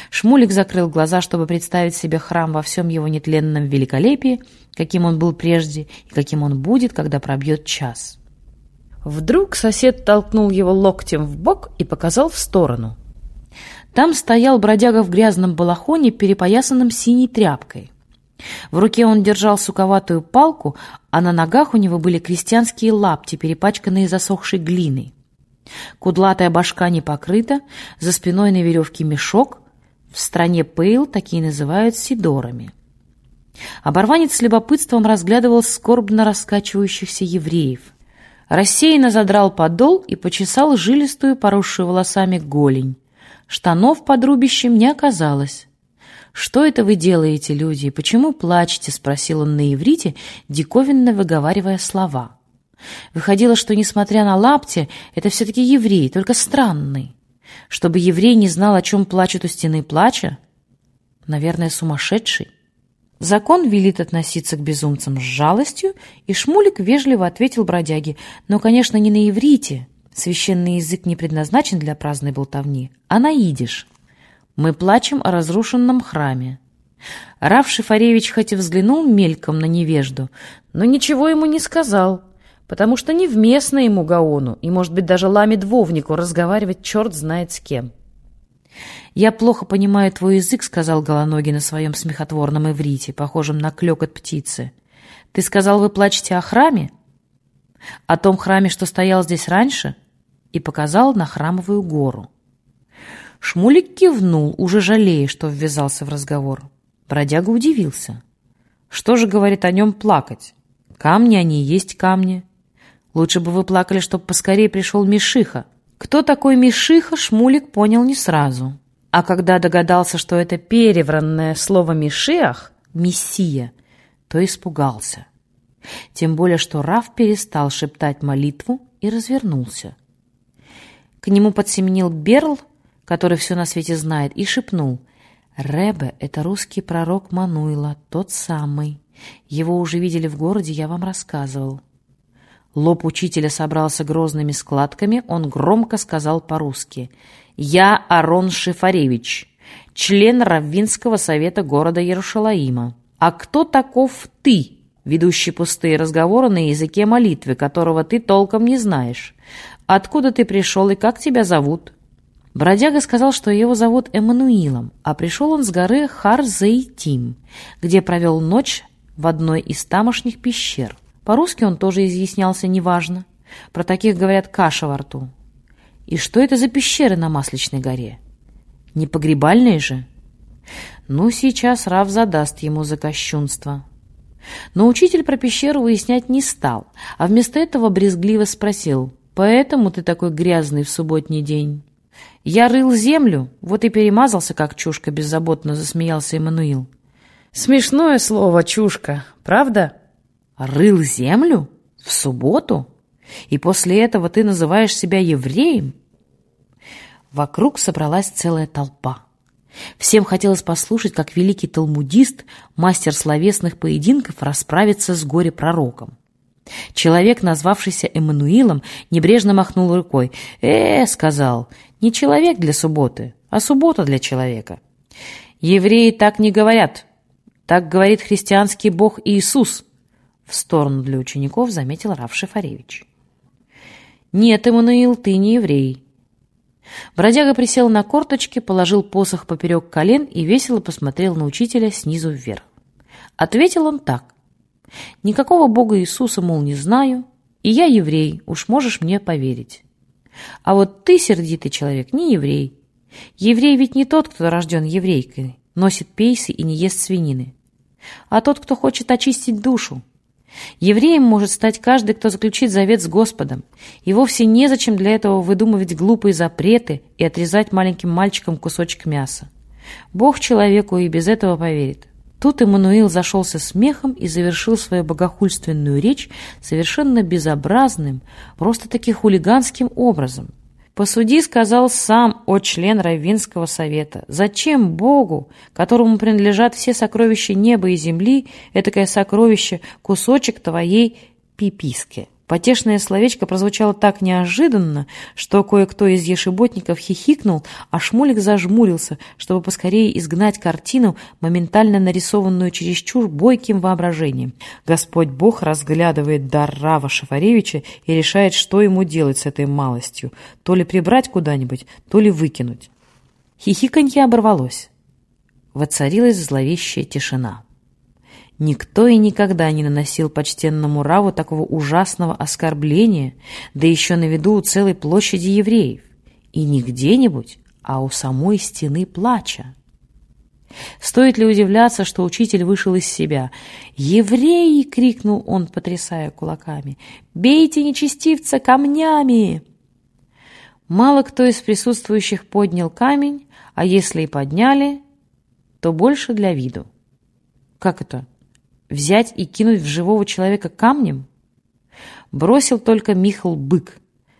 Шмулик закрыл глаза, чтобы представить себе храм во всем его нетленном великолепии, каким он был прежде и каким он будет, когда пробьет час. Вдруг сосед толкнул его локтем в бок и показал в сторону. Там стоял бродяга в грязном балахоне, перепоясанном синей тряпкой. В руке он держал суковатую палку, а на ногах у него были крестьянские лапти, перепачканные засохшей глиной. Кудлатая башка не покрыта, за спиной на веревке мешок. В стране Пейл такие называют сидорами. Оборванец с любопытством разглядывал скорбно раскачивающихся евреев. Рассеянно задрал подол и почесал жилистую, поросшую волосами голень. Штанов под рубищем не оказалось. «Что это вы делаете, люди, и почему плачете?» — спросил он на иврите, диковинно выговаривая слова. Выходило, что, несмотря на лапти, это все-таки еврей, только странный. Чтобы еврей не знал, о чем плачут у стены плача? Наверное, сумасшедший. Закон велит относиться к безумцам с жалостью, и Шмулик вежливо ответил бродяге, но, конечно, не на иврите, Священный язык не предназначен для праздной болтовни, а на идиш. Мы плачем о разрушенном храме. Раф Шифаревич хоть и взглянул мельком на невежду, но ничего ему не сказал, потому что невместно ему Гаону и, может быть, даже ламе двовнику разговаривать черт знает с кем. «Я плохо понимаю твой язык», — сказал Голоногий на своем смехотворном иврите, похожем на клёкот птицы. «Ты сказал, вы плачете о храме?» «О том храме, что стоял здесь раньше?» И показал на храмовую гору. Шмулик кивнул, уже жалея, что ввязался в разговор. Бродяга удивился. Что же, говорит, о нем плакать? Камни они и есть камни. Лучше бы вы плакали, чтобы поскорее пришел Мишиха. Кто такой Мишиха, Шмулик понял не сразу. А когда догадался, что это перевранное слово «мишиах» — «мессия», то испугался. Тем более, что Раф перестал шептать молитву и развернулся. К нему подсеменил Берл, который все на свете знает, и шепнул. «Ребе — это русский пророк Мануила, тот самый. Его уже видели в городе, я вам рассказывал». Лоб учителя собрался грозными складками, он громко сказал по-русски. «Я Арон Шифаревич, член Раввинского совета города Ярушалаима. А кто таков ты?» ведущий пустые разговоры на языке молитвы, которого ты толком не знаешь. Откуда ты пришел и как тебя зовут?» Бродяга сказал, что его зовут Эммануилом, а пришел он с горы Хар-Зейтим, где провел ночь в одной из тамошних пещер. По-русски он тоже изъяснялся неважно. Про таких говорят каша во рту. И что это за пещеры на Масличной горе? Не погребальные же? Ну, сейчас Рав задаст ему за кощунство. Но учитель про пещеру выяснять не стал, а вместо этого брезгливо спросил, «Поэтому ты такой грязный в субботний день?» «Я рыл землю, вот и перемазался, как чушка», — беззаботно засмеялся Эммануил. «Смешное слово «чушка», правда?» «Рыл землю? В субботу? И после этого ты называешь себя евреем?» Вокруг собралась целая толпа. Всем хотелось послушать, как великий талмудист, мастер словесных поединков, расправится с горе-пророком. Человек, назвавшийся Эммануилом, небрежно махнул рукой. «Э, — сказал, — не человек для субботы, а суббота для человека. Евреи так не говорят. Так говорит христианский бог Иисус. В сторону для учеников заметил Рав Шифаревич. «Нет, Эммануил, ты не еврей. Бродяга присел на корточки, положил посох поперек колен и весело посмотрел на учителя снизу вверх. Ответил он так. «Никакого Бога Иисуса, мол, не знаю, и я еврей, уж можешь мне поверить. А вот ты, сердитый человек, не еврей. Еврей ведь не тот, кто рожден еврейкой, носит пейсы и не ест свинины, а тот, кто хочет очистить душу, Евреем может стать каждый, кто заключит завет с Господом, и вовсе незачем для этого выдумывать глупые запреты и отрезать маленьким мальчикам кусочек мяса. Бог человеку и без этого поверит. Тут Эммануил зашелся смехом и завершил свою богохульственную речь совершенно безобразным, просто-таки хулиганским образом – Посуди, сказал сам, о член Равинского совета. Зачем Богу, которому принадлежат все сокровища неба и земли, этакое сокровище, кусочек твоей пиписки? Потешное словечко прозвучало так неожиданно, что кое-кто из ешеботников хихикнул, а Шмулик зажмурился, чтобы поскорее изгнать картину, моментально нарисованную чересчур бойким воображением. Господь Бог разглядывает дар Рава Шафаревича и решает, что ему делать с этой малостью, то ли прибрать куда-нибудь, то ли выкинуть. Хихиканье оборвалось. Воцарилась зловещая тишина. Никто и никогда не наносил почтенному Раву такого ужасного оскорбления, да еще на виду у целой площади евреев. И не где-нибудь, а у самой стены плача. Стоит ли удивляться, что учитель вышел из себя? «Евреи!» — крикнул он, потрясая кулаками. «Бейте нечестивца камнями!» Мало кто из присутствующих поднял камень, а если и подняли, то больше для виду. Как это? Взять и кинуть в живого человека камнем? Бросил только Михал Бык,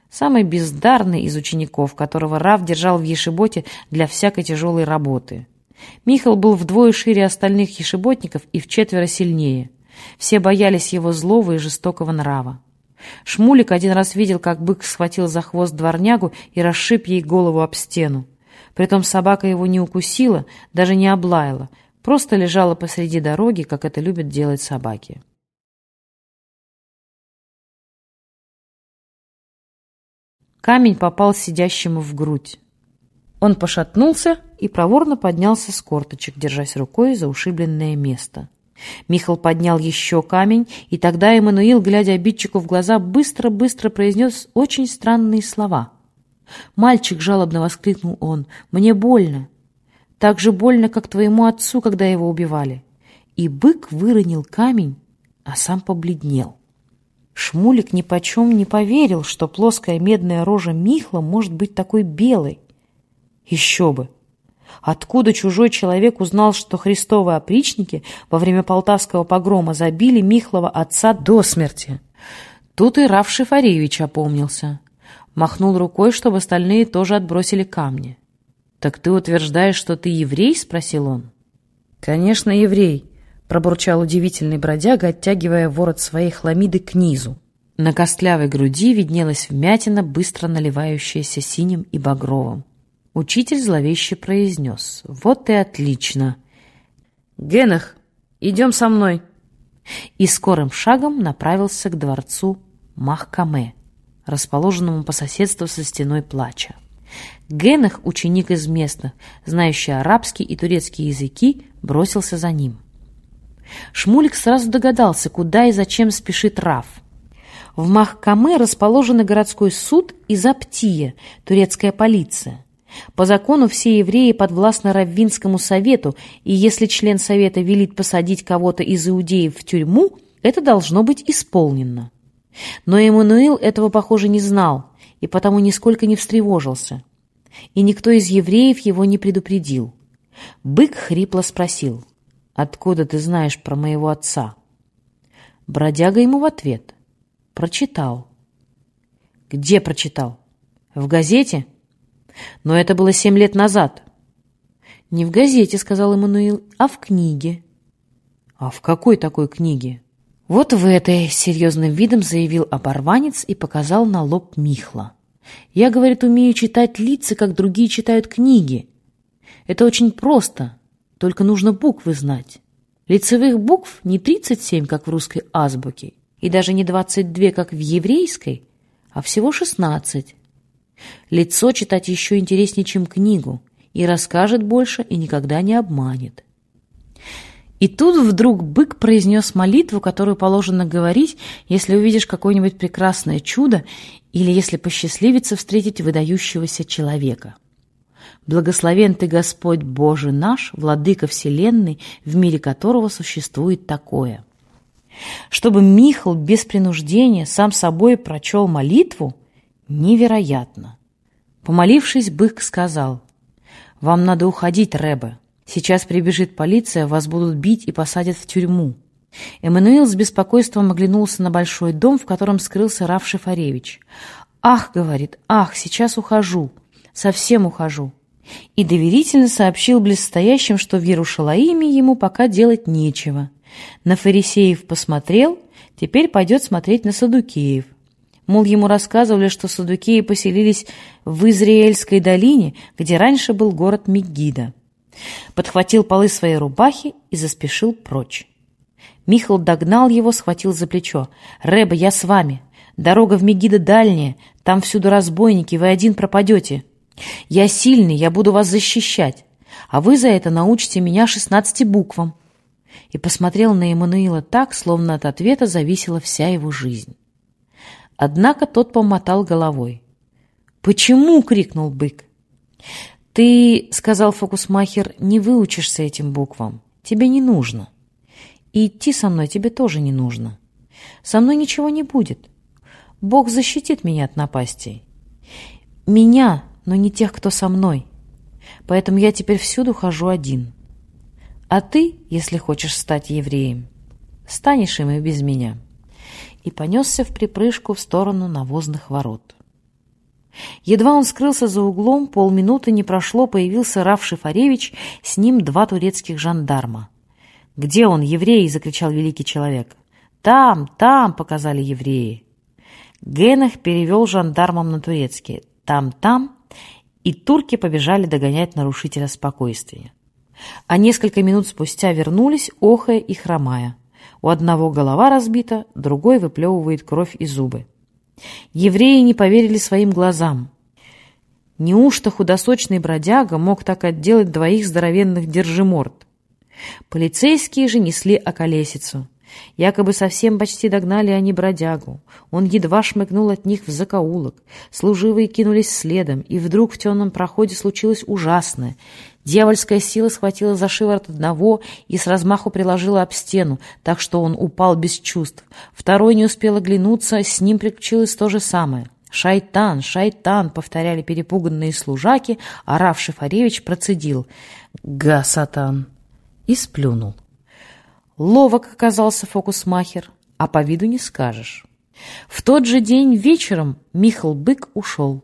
самый бездарный из учеников, которого Рав держал в Ешеботе для всякой тяжелой работы. Михал был вдвое шире остальных ешеботников и вчетверо сильнее. Все боялись его злого и жестокого нрава. Шмулик один раз видел, как бык схватил за хвост дворнягу и расшиб ей голову об стену. Притом собака его не укусила, даже не облаяла, Просто лежала посреди дороги, как это любят делать собаки. Камень попал сидящему в грудь. Он пошатнулся и проворно поднялся с корточек, держась рукой за ушибленное место. Михал поднял еще камень, и тогда Эммануил, глядя обидчику в глаза, быстро-быстро произнес очень странные слова. «Мальчик!» — жалобно воскликнул он. «Мне больно!» Так же больно, как твоему отцу, когда его убивали. И бык выронил камень, а сам побледнел. Шмулик нипочем не поверил, что плоская медная рожа Михла может быть такой белой. Еще бы! Откуда чужой человек узнал, что христовые опричники во время полтавского погрома забили Михлова отца до смерти? Тут и Раф Шифаревич опомнился. Махнул рукой, чтобы остальные тоже отбросили камни. «Так ты утверждаешь, что ты еврей?» — спросил он. «Конечно, еврей», — пробурчал удивительный бродяга, оттягивая ворот своей хламиды к низу. На костлявой груди виднелась вмятина, быстро наливающаяся синим и багровым. Учитель зловеще произнес. «Вот и отлично!» «Генах, идем со мной!» И скорым шагом направился к дворцу Махкаме, расположенному по соседству со стеной плача. Генах, ученик из местных, знающий арабский и турецкий языки, бросился за ним. Шмулик сразу догадался, куда и зачем спешит Раф. В Махкаме расположены городской суд и Заптия, турецкая полиция. По закону все евреи подвластны Раввинскому совету, и если член совета велит посадить кого-то из иудеев в тюрьму, это должно быть исполнено. Но Эммануил этого, похоже, не знал, и потому нисколько не встревожился. И никто из евреев его не предупредил. Бык хрипло спросил, «Откуда ты знаешь про моего отца?» Бродяга ему в ответ, «Прочитал». «Где прочитал? В газете?» «Но это было семь лет назад». «Не в газете», — сказал Эммануил, — «а в книге». «А в какой такой книге?» «Вот в этой», — серьезным видом заявил оборванец и показал на лоб Михла. «Я, — говорит, — умею читать лица, как другие читают книги. Это очень просто, только нужно буквы знать. Лицевых букв не 37, как в русской азбуке, и даже не 22, как в еврейской, а всего 16. Лицо читать еще интереснее, чем книгу, и расскажет больше, и никогда не обманет». И тут вдруг бык произнес молитву, которую положено говорить, если увидишь какое-нибудь прекрасное чудо или если посчастливится встретить выдающегося человека. «Благословен ты, Господь Боже наш, владыка вселенной, в мире которого существует такое». Чтобы Михал без принуждения сам собой прочел молитву, невероятно. Помолившись, бык сказал, «Вам надо уходить, Рэбе. Сейчас прибежит полиция, вас будут бить и посадят в тюрьму». Эммануил с беспокойством оглянулся на большой дом, в котором скрылся Раф Шифаревич. «Ах, — говорит, — ах, сейчас ухожу, совсем ухожу». И доверительно сообщил близстоящим, что в Ярушалаиме ему пока делать нечего. На фарисеев посмотрел, теперь пойдет смотреть на Садукеев. Мол, ему рассказывали, что Садукеи поселились в Израильской долине, где раньше был город Мегида подхватил полы своей рубахи и заспешил прочь. Михал догнал его, схватил за плечо. «Рэба, я с вами. Дорога в Мегида дальняя. Там всюду разбойники, вы один пропадете. Я сильный, я буду вас защищать. А вы за это научите меня шестнадцати буквам». И посмотрел на Эммануила так, словно от ответа зависела вся его жизнь. Однако тот помотал головой. «Почему?» — крикнул бык. «Ты, — сказал фокусмахер, — не выучишься этим буквам. Тебе не нужно. И идти со мной тебе тоже не нужно. Со мной ничего не будет. Бог защитит меня от напастей. Меня, но не тех, кто со мной. Поэтому я теперь всюду хожу один. А ты, если хочешь стать евреем, станешь им и без меня». И понесся в припрыжку в сторону навозных ворот. Едва он скрылся за углом, полминуты не прошло, появился Раф Шифаревич, с ним два турецких жандарма. «Где он, еврей?» — закричал великий человек. «Там, там!» — показали евреи. Генах перевел жандармам на турецкий. «Там, там!» И турки побежали догонять нарушителя спокойствия. А несколько минут спустя вернулись, охая и хромая. У одного голова разбита, другой выплевывает кровь и зубы. Евреи не поверили своим глазам. Неужто худосочный бродяга мог так отделать двоих здоровенных держиморд? Полицейские же несли околесицу. Якобы совсем почти догнали они бродягу. Он едва шмыгнул от них в закоулок. Служивые кинулись следом, и вдруг в темном проходе случилось ужасное. Дьявольская сила схватила за шиворот одного и с размаху приложила об стену, так что он упал без чувств. Второй не успел оглянуться, с ним приключилось то же самое. «Шайтан! Шайтан!» — повторяли перепуганные служаки, а Раф Шифаревич процедил «Га, сатан!» и сплюнул. Ловок оказался фокусмахер, а по виду не скажешь. В тот же день вечером Михал Бык ушел.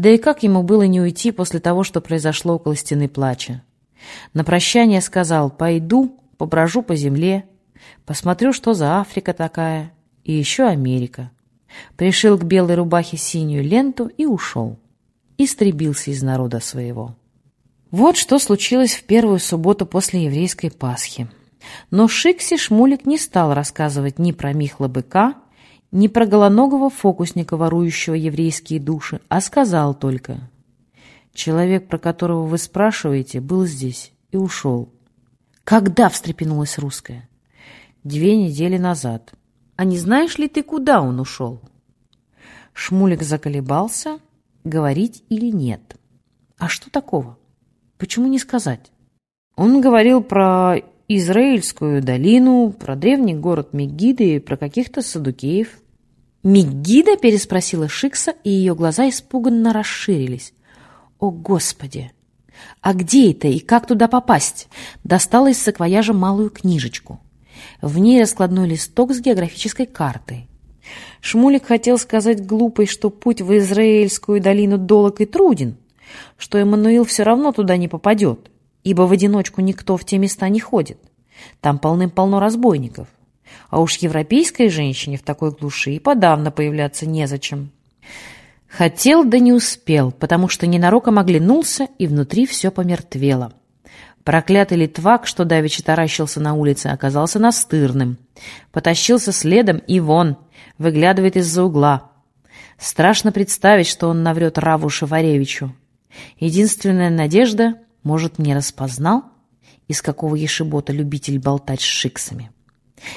Да и как ему было не уйти после того, что произошло около стены плача? На прощание сказал «Пойду, поброжу по земле, посмотрю, что за Африка такая, и еще Америка». Пришил к белой рубахе синюю ленту и ушел. Истребился из народа своего. Вот что случилось в первую субботу после еврейской Пасхи. Но Шикси Шмулик не стал рассказывать ни про Михла Быка, не про голоногого фокусника, ворующего еврейские души, а сказал только «Человек, про которого вы спрашиваете, был здесь и ушел». «Когда?» — встрепенулась русская. две недели назад. А не знаешь ли ты, куда он ушел?» Шмулик заколебался, говорить или нет. «А что такого? Почему не сказать?» Он говорил про Израильскую долину, про древний город Мегиды про каких-то садукеев. «Мегида?» — переспросила Шикса, и ее глаза испуганно расширились. «О, Господи! А где это и как туда попасть?» Достала из саквояжа малую книжечку. В ней раскладной листок с географической картой. Шмулик хотел сказать глупой, что путь в Израильскую долину долог и труден, что Эммануил все равно туда не попадет, ибо в одиночку никто в те места не ходит. Там полным-полно разбойников. А уж европейской женщине в такой глуши и подавно появляться незачем. Хотел, да не успел, потому что ненароком оглянулся, и внутри все помертвело. Проклятый литвак, что давеча таращился на улице, оказался настырным. Потащился следом и вон, выглядывает из-за угла. Страшно представить, что он наврет Раву Шеваревичу. Единственная надежда, может, не распознал, из какого ешебота любитель болтать с шиксами.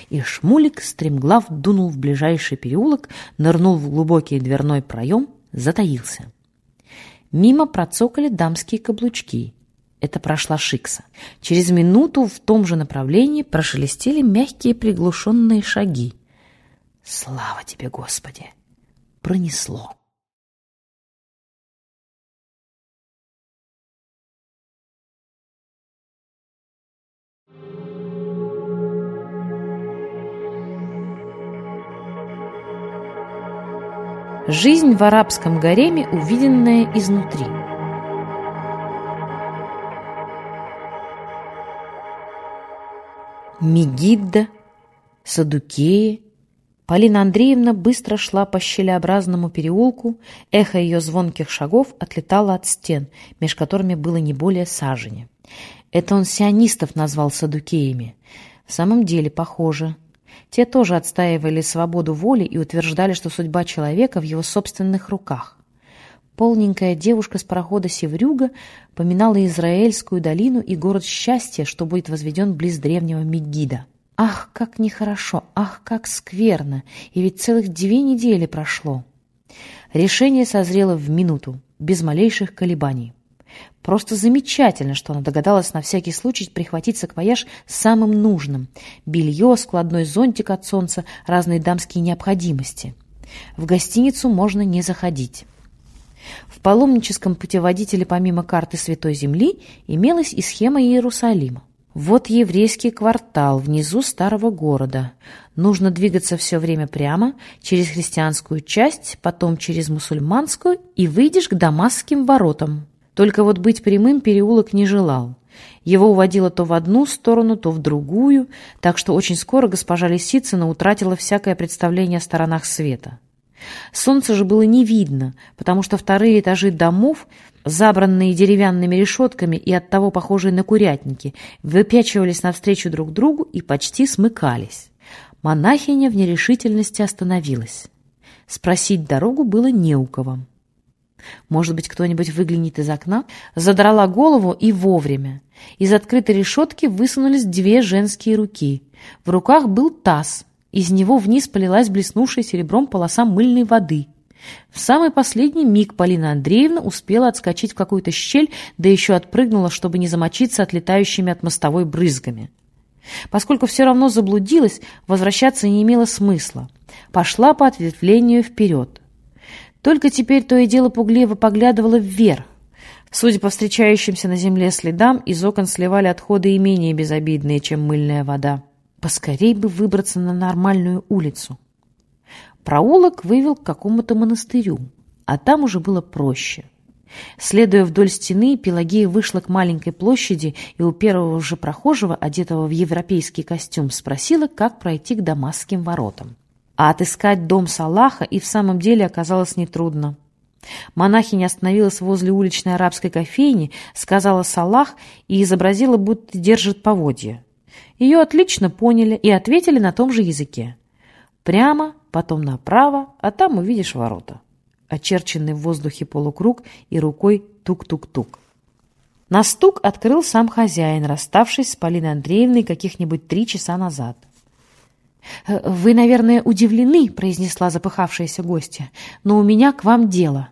И Шмулик стремглав дунул в ближайший переулок, нырнул в глубокий дверной проем, затаился. Мимо процокали дамские каблучки. Это прошла Шикса. Через минуту в том же направлении прошелестели мягкие приглушенные шаги. Слава тебе, Господи! Пронесло. Жизнь в арабском гареме, увиденная изнутри. Мегидда, Садукеи. Полина Андреевна быстро шла по щелеобразному переулку, эхо ее звонких шагов отлетало от стен, меж которыми было не более сажени. Это он сионистов назвал садукеями. В самом деле, похоже. Те тоже отстаивали свободу воли и утверждали, что судьба человека в его собственных руках. Полненькая девушка с парохода «Севрюга» поминала Израильскую долину и город счастья, что будет возведен близ древнего Мегида. Ах, как нехорошо, ах, как скверно, и ведь целых две недели прошло. Решение созрело в минуту, без малейших колебаний. Просто замечательно, что она догадалась на всякий случай прихватить саквояж самым нужным. Белье, складной зонтик от солнца, разные дамские необходимости. В гостиницу можно не заходить. В паломническом путеводителе помимо карты Святой Земли имелась и схема Иерусалима. Вот еврейский квартал внизу старого города. Нужно двигаться все время прямо, через христианскую часть, потом через мусульманскую, и выйдешь к Дамасским воротам. Только вот быть прямым переулок не желал. Его уводило то в одну сторону, то в другую, так что очень скоро госпожа Лисицына утратила всякое представление о сторонах света. Солнца же было не видно, потому что вторые этажи домов, забранные деревянными решетками и оттого похожие на курятники, выпячивались навстречу друг другу и почти смыкались. Монахиня в нерешительности остановилась. Спросить дорогу было не у кого. Может быть, кто-нибудь выглянет из окна? Задрала голову и вовремя. Из открытой решетки высунулись две женские руки. В руках был таз. Из него вниз полилась блеснувшая серебром полоса мыльной воды. В самый последний миг Полина Андреевна успела отскочить в какую-то щель, да еще отпрыгнула, чтобы не замочиться отлетающими от мостовой брызгами. Поскольку все равно заблудилась, возвращаться не имело смысла. Пошла по ответвлению вперед. Только теперь то и дело пугливо поглядывала вверх. Судя по встречающимся на земле следам, из окон сливали отходы и менее безобидные, чем мыльная вода. Поскорей бы выбраться на нормальную улицу. Проулок вывел к какому-то монастырю, а там уже было проще. Следуя вдоль стены, Пелагея вышла к маленькой площади и у первого же прохожего, одетого в европейский костюм, спросила, как пройти к Дамасским воротам. А отыскать дом Салаха и в самом деле оказалось нетрудно. Монахиня остановилась возле уличной арабской кофейни, сказала «Салах» и изобразила, будто держит поводья. Ее отлично поняли и ответили на том же языке. Прямо, потом направо, а там увидишь ворота. Очерченный в воздухе полукруг и рукой тук-тук-тук. На стук открыл сам хозяин, расставшись с Полиной Андреевной каких-нибудь три часа назад. «Вы, наверное, удивлены», — произнесла запыхавшаяся гостья, «но у меня к вам дело».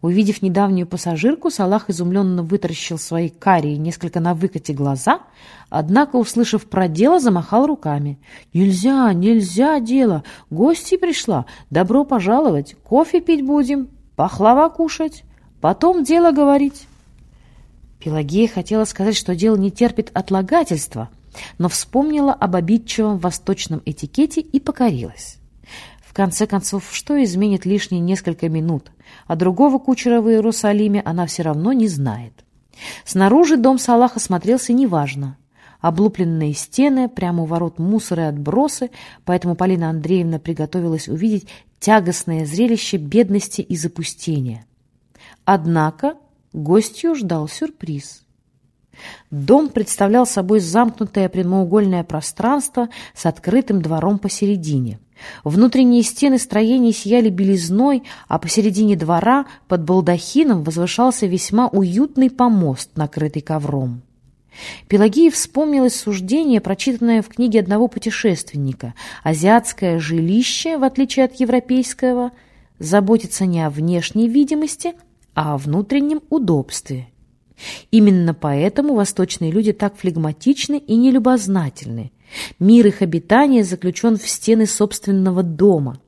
Увидев недавнюю пассажирку, Салах изумленно вытаращил свои карие несколько на выкате глаза, однако, услышав про дело, замахал руками. «Нельзя, нельзя дело! Гости пришла! Добро пожаловать! Кофе пить будем, пахлава кушать, потом дело говорить!» Пелагея хотела сказать, что дело не терпит отлагательства, но вспомнила об обидчивом восточном этикете и покорилась. В конце концов, что изменит лишние несколько минут? А другого кучера в Иерусалиме она все равно не знает. Снаружи дом Салаха смотрелся неважно. Облупленные стены, прямо у ворот мусор и отбросы, поэтому Полина Андреевна приготовилась увидеть тягостное зрелище бедности и запустения. Однако гостью ждал сюрприз. Дом представлял собой замкнутое прямоугольное пространство с открытым двором посередине. Внутренние стены строения сияли белизной, а посередине двора под балдахином возвышался весьма уютный помост, накрытый ковром. Пелагеев вспомнилось суждение, прочитанное в книге одного путешественника. Азиатское жилище, в отличие от европейского, заботится не о внешней видимости, а о внутреннем удобстве. Именно поэтому восточные люди так флегматичны и нелюбознательны. Мир их обитания заключен в стены собственного дома.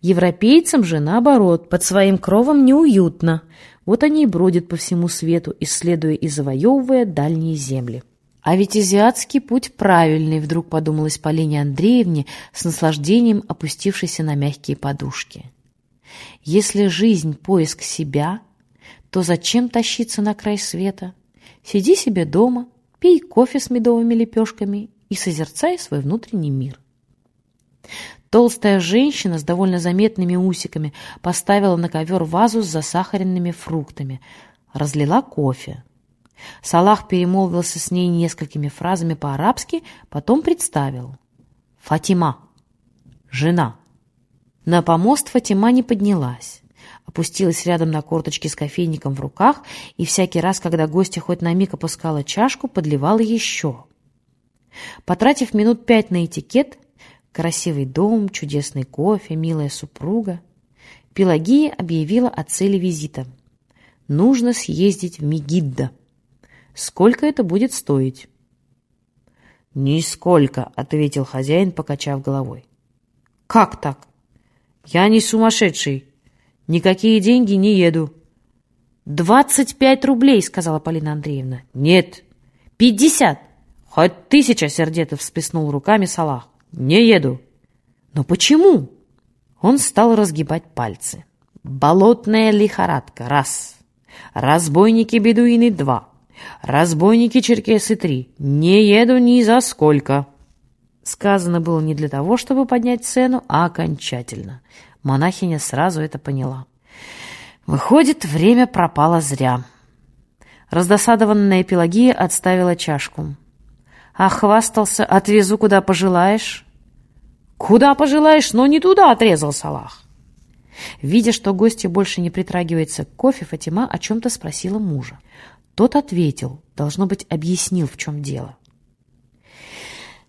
Европейцам же, наоборот, под своим кровом неуютно. Вот они и бродят по всему свету, исследуя и завоевывая дальние земли. А ведь азиатский путь правильный, вдруг подумалось Полине Андреевне, с наслаждением опустившейся на мягкие подушки. Если жизнь — поиск себя, то зачем тащиться на край света? Сиди себе дома, пей кофе с медовыми лепешками и созерцай свой внутренний мир. Толстая женщина с довольно заметными усиками поставила на ковер вазу с засахаренными фруктами, разлила кофе. Салах перемолвился с ней несколькими фразами по-арабски, потом представил. «Фатима. Жена». На помост Фатима не поднялась. Опустилась рядом на корточки с кофейником в руках и всякий раз, когда гостья хоть на миг опускала чашку, подливала еще. Потратив минут пять на этикет, красивый дом, чудесный кофе, милая супруга, Пелагия объявила о цели визита. Нужно съездить в Мегиддо. Сколько это будет стоить? «Нисколько», — ответил хозяин, покачав головой. «Как так? Я не сумасшедший. Никакие деньги не еду». «Двадцать пять рублей», — сказала Полина Андреевна. «Нет, пятьдесят». «Хоть тысяча!» — сердито всплеснул руками Салах. «Не еду». «Но почему?» Он стал разгибать пальцы. «Болотная лихорадка — раз. Разбойники-бедуины — два. Разбойники-черкесы — три. Не еду ни за сколько». Сказано было не для того, чтобы поднять цену, а окончательно. Монахиня сразу это поняла. Выходит, время пропало зря. Раздосадованная Пелагия отставила чашку. А хвастался, отвезу куда пожелаешь. Куда пожелаешь, но не туда, отрезал Салах. Видя, что гостья больше не притрагивается к кофе, Фатима о чем-то спросила мужа. Тот ответил, должно быть, объяснил, в чем дело.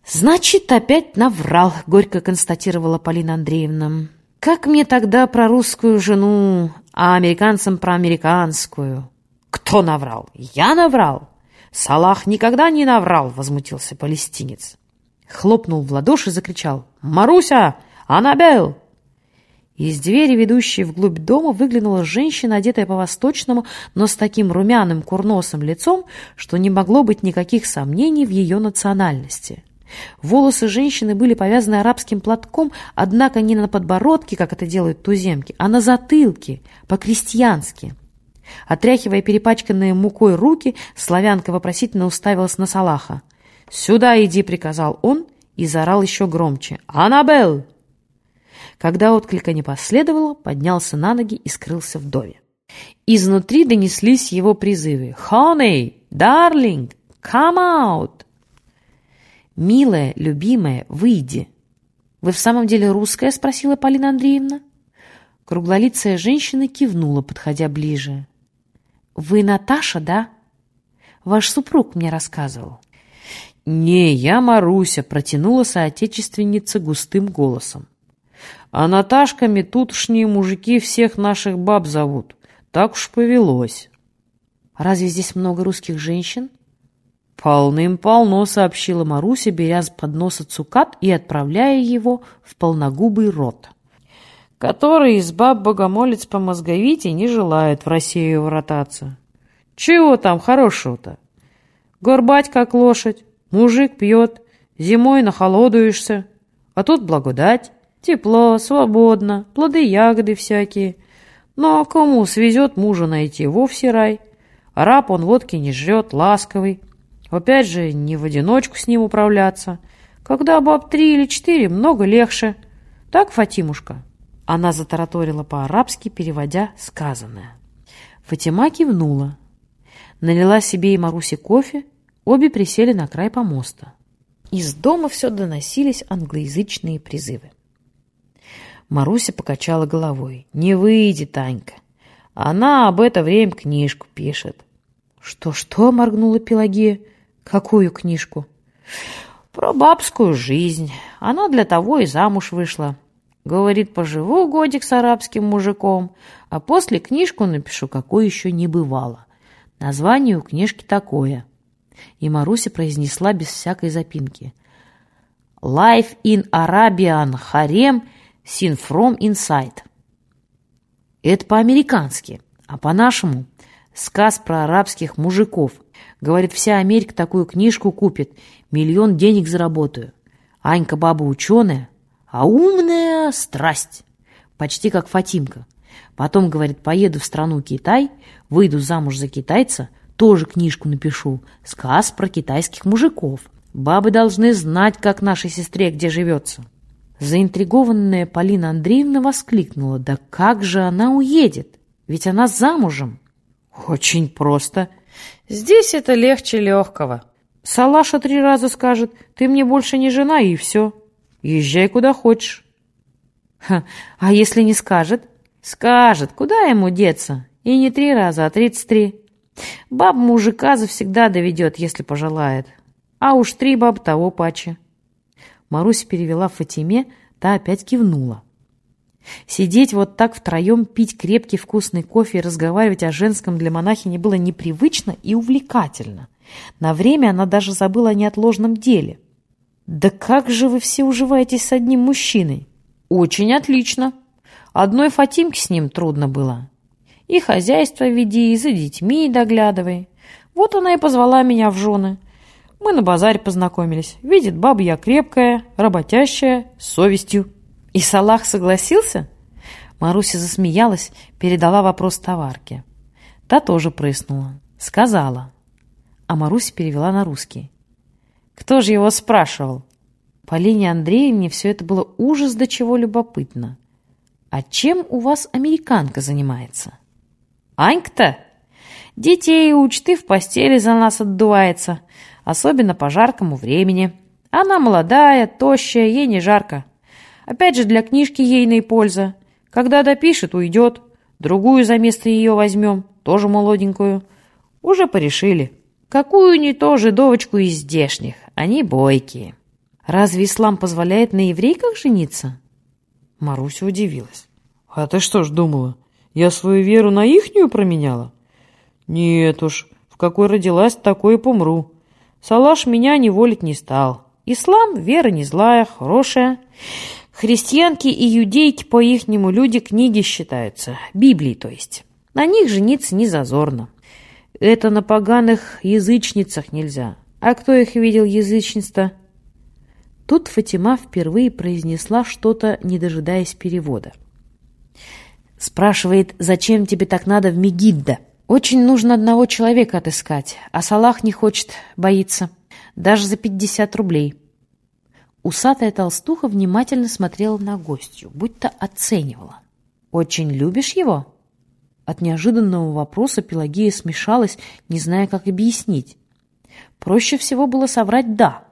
«Значит, опять наврал», — горько констатировала Полина Андреевна. «Как мне тогда про русскую жену, а американцам про американскую?» «Кто наврал? Я наврал!» «Салах никогда не наврал!» — возмутился палестинец. Хлопнул в ладоши и закричал. «Маруся! Анабел!» Из двери, ведущей вглубь дома, выглянула женщина, одетая по-восточному, но с таким румяным курносым лицом, что не могло быть никаких сомнений в ее национальности. Волосы женщины были повязаны арабским платком, однако не на подбородке, как это делают туземки, а на затылке, по-крестьянски. Отряхивая перепачканные мукой руки, славянка вопросительно уставилась на Салаха. «Сюда иди!» — приказал он и заорал еще громче. «Аннабелл!» Когда отклика не последовало, поднялся на ноги и скрылся в доме. Изнутри донеслись его призывы. «Honey! Darling! Come out!» «Милая, любимая, выйди!» «Вы в самом деле русская?» — спросила Полина Андреевна. Круглолицая женщина кивнула, подходя ближе. «Вы Наташа, да? Ваш супруг мне рассказывал». «Не, я Маруся», — протянула соотечественница густым голосом. «А Наташками тутошние мужики всех наших баб зовут. Так уж повелось». «Разве здесь много русских женщин?» «Полным-полно», — сообщила Маруся, беря с подноса цукат и отправляя его в полногубый рот. «Который из баб-богомолец по мозговите не желает в Россию воротаться. Чего там хорошего-то? Горбать, как лошадь, мужик пьет, зимой нахолодуешься, а тут благодать, тепло, свободно, плоды ягоды всякие. Но кому свезет мужа найти, вовсе рай. Раб он водки не жрет, ласковый, Опять же, не в одиночку с ним управляться. Когда баб три или четыре, много легче. Так, Фатимушка?» Она затараторила по-арабски, переводя сказанное. Фатима кивнула. Налила себе и Марусе кофе, обе присели на край помоста. Из дома все доносились англоязычные призывы. Маруся покачала головой. «Не выйдет, Танька. Она об это время книжку пишет». «Что-что?» — моргнула Пелагея. Какую книжку? Про бабскую жизнь. Она для того и замуж вышла. Говорит, поживу годик с арабским мужиком, а после книжку напишу, какой еще не бывало. Название у книжки такое. И Маруся произнесла без всякой запинки. Life in Arabian Harem seen from inside. Это по-американски, а по-нашему сказ про арабских мужиков – Говорит, вся Америка такую книжку купит, миллион денег заработаю. Анька баба ученая, а умная страсть. Почти как Фатимка. Потом, говорит, поеду в страну Китай, выйду замуж за китайца, тоже книжку напишу. Сказ про китайских мужиков. Бабы должны знать, как нашей сестре где живется. Заинтригованная Полина Андреевна воскликнула. Да как же она уедет? Ведь она замужем. Очень просто. Здесь это легче легкого. Салаша три раза скажет, ты мне больше не жена, и все. Езжай куда хочешь. Ха, а если не скажет? Скажет, куда ему деться? И не три раза, а тридцать три. Баб мужика завсегда доведет, если пожелает. А уж три баб того паче. Маруся перевела Фатиме, та опять кивнула. Сидеть вот так втроем, пить крепкий вкусный кофе и разговаривать о женском для монахини было непривычно и увлекательно. На время она даже забыла о неотложном деле. «Да как же вы все уживаетесь с одним мужчиной?» «Очень отлично. Одной Фатимке с ним трудно было. И хозяйство веди, и за детьми доглядывай. Вот она и позвала меня в жены. Мы на базаре познакомились. Видит, баба я крепкая, работящая, с совестью». «И Салах согласился?» Маруся засмеялась, передала вопрос товарке. Та тоже прыснула. Сказала. А Маруся перевела на русский. «Кто же его спрашивал?» Полине Андреевне все это было ужас до чего любопытно. «А чем у вас американка занимается?» «Анька-то? Детей учит и в постели за нас отдувается, особенно по жаркому времени. Она молодая, тощая, ей не жарко. Опять же, для книжки ейной польза. Когда допишет, уйдет. Другую за место ее возьмем, тоже молоденькую. Уже порешили. Какую не тоже довочку из здешних. Они бойкие. Разве ислам позволяет на еврейках жениться? Маруся удивилась. А ты что ж думала, я свою веру на ихнюю променяла? Нет уж, в какой родилась, такой и помру. Салаш меня не волить не стал. Ислам — вера не злая, хорошая. Христианки и иудейки по-ихнему люди книги считаются, Библии то есть. На них жениться не зазорно. Это на поганых язычницах нельзя. А кто их видел язычниц-то? Тут Фатима впервые произнесла что-то, не дожидаясь перевода. Спрашивает, зачем тебе так надо в Мегидда? Очень нужно одного человека отыскать, а Салах не хочет, боится. Даже за пятьдесят рублей. Усатая толстуха внимательно смотрела на гостью, будто оценивала. «Очень любишь его?» От неожиданного вопроса Пелагея смешалась, не зная, как объяснить. Проще всего было соврать «да».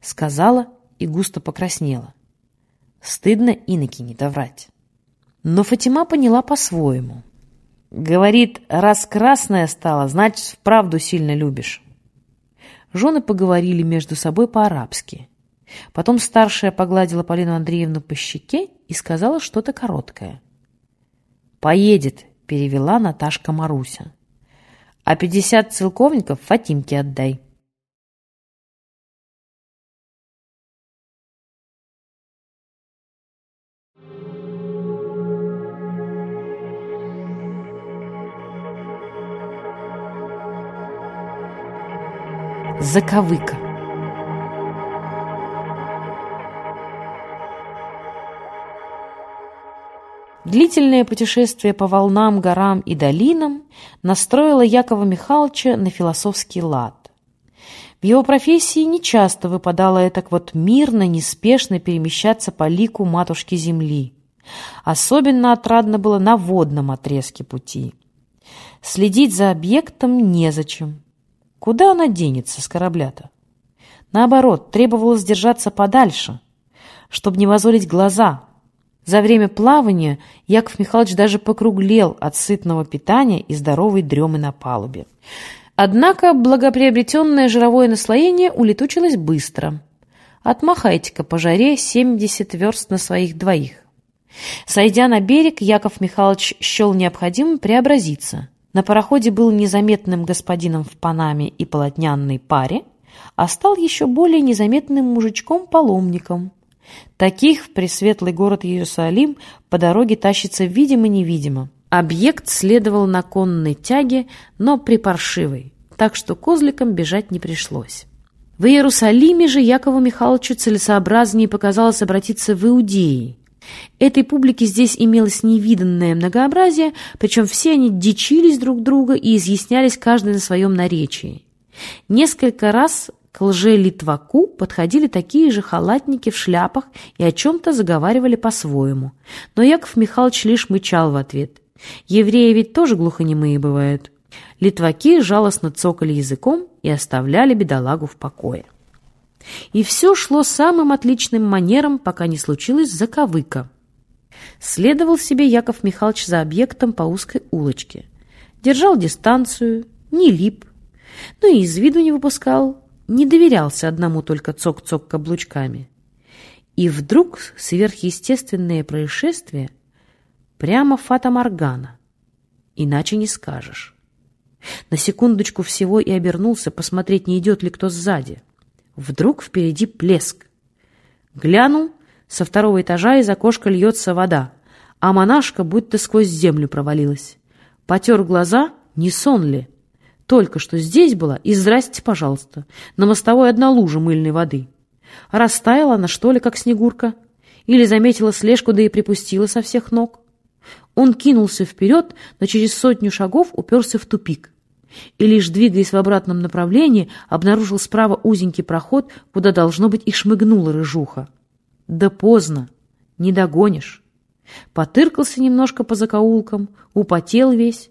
Сказала и густо покраснела. Стыдно иноки не доврать. Но Фатима поняла по-своему. Говорит, раз красная стала, значит, вправду сильно любишь. Жены поговорили между собой по-арабски. Потом старшая погладила Полину Андреевну по щеке и сказала что-то короткое. «Поедет», — перевела Наташка Маруся. «А пятьдесят целковников Фатимке отдай». Заковыка. Длительное путешествие по волнам, горам и долинам настроило Якова Михайловича на философский лад. В его профессии нечасто выпадало это вот мирно, неспешно перемещаться по лику матушки Земли. Особенно отрадно было на водном отрезке пути. Следить за объектом незачем. Куда она денется с корабля-то? Наоборот, требовалось держаться подальше, чтобы не мозолить глаза. За время плавания Яков Михайлович даже покруглел от сытного питания и здоровой дремы на палубе. Однако благоприобретенное жировое наслоение улетучилось быстро. Отмахайте-ка по жаре 70 верст на своих двоих. Сойдя на берег, Яков Михайлович счел необходимым преобразиться – на пароходе был незаметным господином в панаме и полотнянной паре, а стал еще более незаметным мужичком-паломником. Таких в пресветлый город Иерусалим по дороге тащится видимо-невидимо. Объект следовал на конной тяге, но припаршивой, так что козликам бежать не пришлось. В Иерусалиме же Якову Михайловичу целесообразнее показалось обратиться в Иудеи, Этой публике здесь имелось невиданное многообразие, причем все они дичились друг друга и изъяснялись каждый на своем наречии. Несколько раз к лже-литваку подходили такие же халатники в шляпах и о чем-то заговаривали по-своему. Но Яков Михайлович лишь мычал в ответ. Евреи ведь тоже глухонемые бывают. Литваки жалостно цокали языком и оставляли бедолагу в покое. И все шло самым отличным манером, пока не случилась заковыка. Следовал себе Яков Михайлович за объектом по узкой улочке. Держал дистанцию, не лип, но и из виду не выпускал, не доверялся одному только цок-цок каблучками. И вдруг сверхъестественное происшествие прямо фата Моргана. Иначе не скажешь. На секундочку всего и обернулся посмотреть, не идет ли кто сзади. Вдруг впереди плеск. Глянул, со второго этажа из окошка льется вода, а монашка будто сквозь землю провалилась. Потер глаза, не сон ли? Только что здесь была, и здрасте, пожалуйста, на мостовой одна лужа мыльной воды. Растаяла она, что ли, как снегурка? Или заметила слежку, да и припустила со всех ног? Он кинулся вперед, но через сотню шагов уперся в тупик и лишь двигаясь в обратном направлении, обнаружил справа узенький проход, куда, должно быть, и шмыгнула рыжуха. Да поздно, не догонишь. Потыркался немножко по закоулкам, употел весь.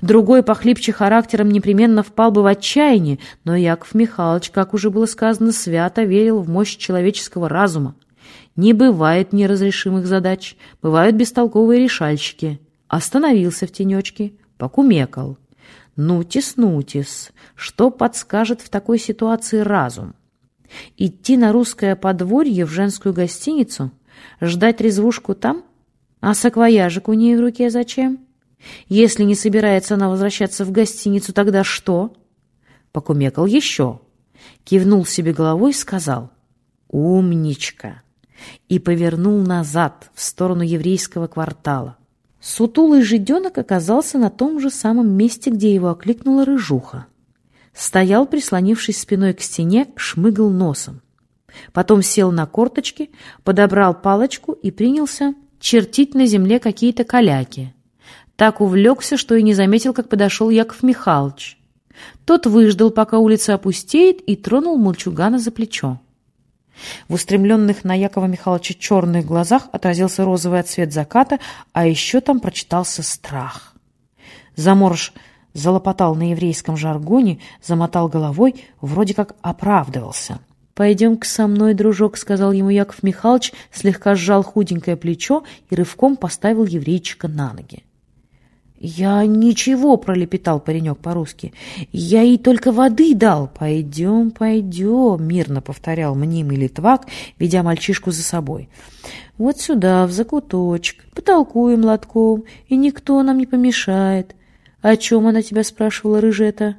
Другой, похлипче характером, непременно впал бы в отчаяние, но Яков Михайлович, как уже было сказано, свято верил в мощь человеческого разума. Не бывает неразрешимых задач, бывают бестолковые решальщики. Остановился в тенечке, покумекал. Нутис, нутис, что подскажет в такой ситуации разум? Идти на русское подворье в женскую гостиницу? Ждать резвушку там? А саквояжик у нее в руке зачем? Если не собирается она возвращаться в гостиницу, тогда что? Покумекал еще. Кивнул себе головой и сказал «Умничка!» и повернул назад, в сторону еврейского квартала. Сутулый жиденок оказался на том же самом месте, где его окликнула рыжуха. Стоял, прислонившись спиной к стене, шмыгал носом. Потом сел на корточки, подобрал палочку и принялся чертить на земле какие-то каляки. Так увлекся, что и не заметил, как подошел Яков Михайлович. Тот выждал, пока улица опустеет, и тронул мальчугана за плечо. В устремленных на Якова Михайловича черных глазах отразился розовый отсвет заката, а еще там прочитался страх. Заморож залопотал на еврейском жаргоне, замотал головой, вроде как оправдывался. «Пойдем-ка со мной, дружок», — сказал ему Яков Михайлович, слегка сжал худенькое плечо и рывком поставил еврейчика на ноги. «Я ничего», — пролепетал паренек по-русски. «Я ей только воды дал». «Пойдем, пойдем», — мирно повторял мнимый литвак, ведя мальчишку за собой. «Вот сюда, в закуточек, потолкуем лотком, и никто нам не помешает». «О чем она тебя спрашивала, рыжета?»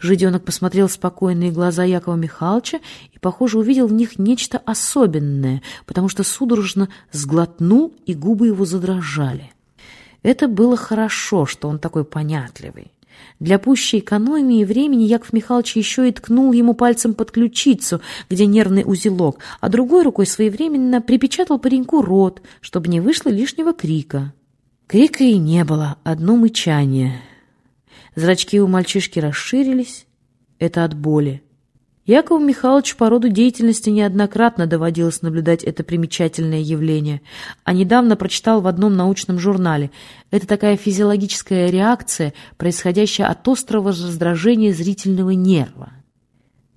Жиденок посмотрел в спокойные глаза Якова Михайловича и, похоже, увидел в них нечто особенное, потому что судорожно сглотнул, и губы его задрожали. Это было хорошо, что он такой понятливый. Для пущей экономии времени Яков Михайлович еще и ткнул ему пальцем под ключицу, где нервный узелок, а другой рукой своевременно припечатал пареньку рот, чтобы не вышло лишнего крика. Крика и не было, одно мычание. Зрачки у мальчишки расширились. Это от боли. Якову Михайловичу по роду деятельности неоднократно доводилось наблюдать это примечательное явление, а недавно прочитал в одном научном журнале. Это такая физиологическая реакция, происходящая от острого раздражения зрительного нерва.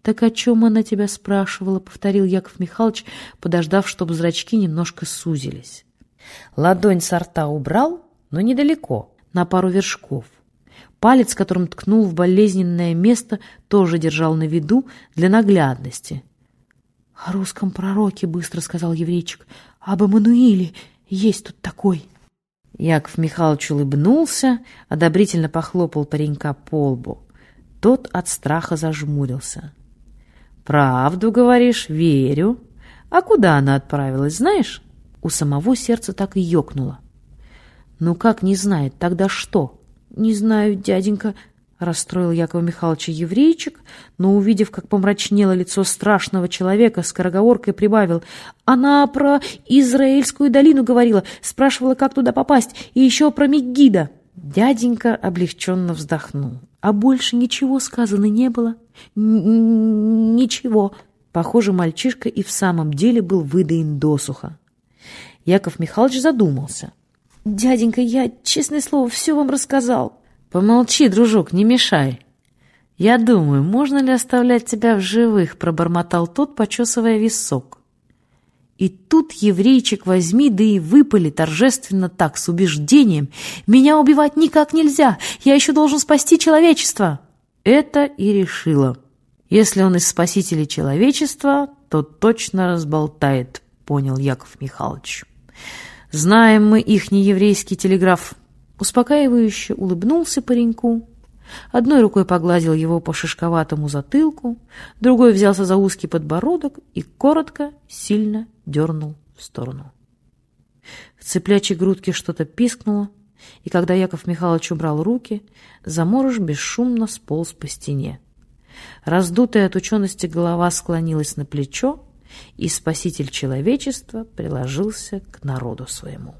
«Так о чем она тебя спрашивала?» — повторил Яков Михайлович, подождав, чтобы зрачки немножко сузились. Ладонь со рта убрал, но недалеко, на пару вершков. Палец, которым ткнул в болезненное место, тоже держал на виду для наглядности. — О русском пророке, — быстро сказал еврейчик, — об Эммануиле есть тут такой. Яков Михайлович улыбнулся, одобрительно похлопал паренька по лбу. Тот от страха зажмурился. — Правду говоришь, верю. А куда она отправилась, знаешь? У самого сердца так и ёкнуло. «Ну как не знает, тогда что?» «Не знаю, дяденька», — расстроил Якова Михайловича еврейчик, но, увидев, как помрачнело лицо страшного человека, скороговоркой прибавил. «Она про Израильскую долину говорила, спрашивала, как туда попасть, и еще про Мегида». Дяденька облегченно вздохнул. «А больше ничего сказано не было?» «Ничего». Похоже, мальчишка и в самом деле был выдаен досуха. Яков Михайлович задумался. «Дяденька, я, честное слово, все вам рассказал». «Помолчи, дружок, не мешай». «Я думаю, можно ли оставлять тебя в живых?» — пробормотал тот, почесывая висок. И тут еврейчик возьми, да и выпали торжественно так, с убеждением. «Меня убивать никак нельзя! Я еще должен спасти человечество!» Это и решило. Если он из спасителей человечества, то точно разболтает, понял Яков Михайлович. Знаем мы их нееврейский телеграф. Успокаивающе улыбнулся пареньку. Одной рукой погладил его по шишковатому затылку, другой взялся за узкий подбородок и коротко, сильно дернул в сторону. В цыплячьей грудке что-то пискнуло, и когда Яков Михайлович убрал руки, заморож бесшумно сполз по стене. Раздутая от учености голова склонилась на плечо, и спаситель человечества приложился к народу своему.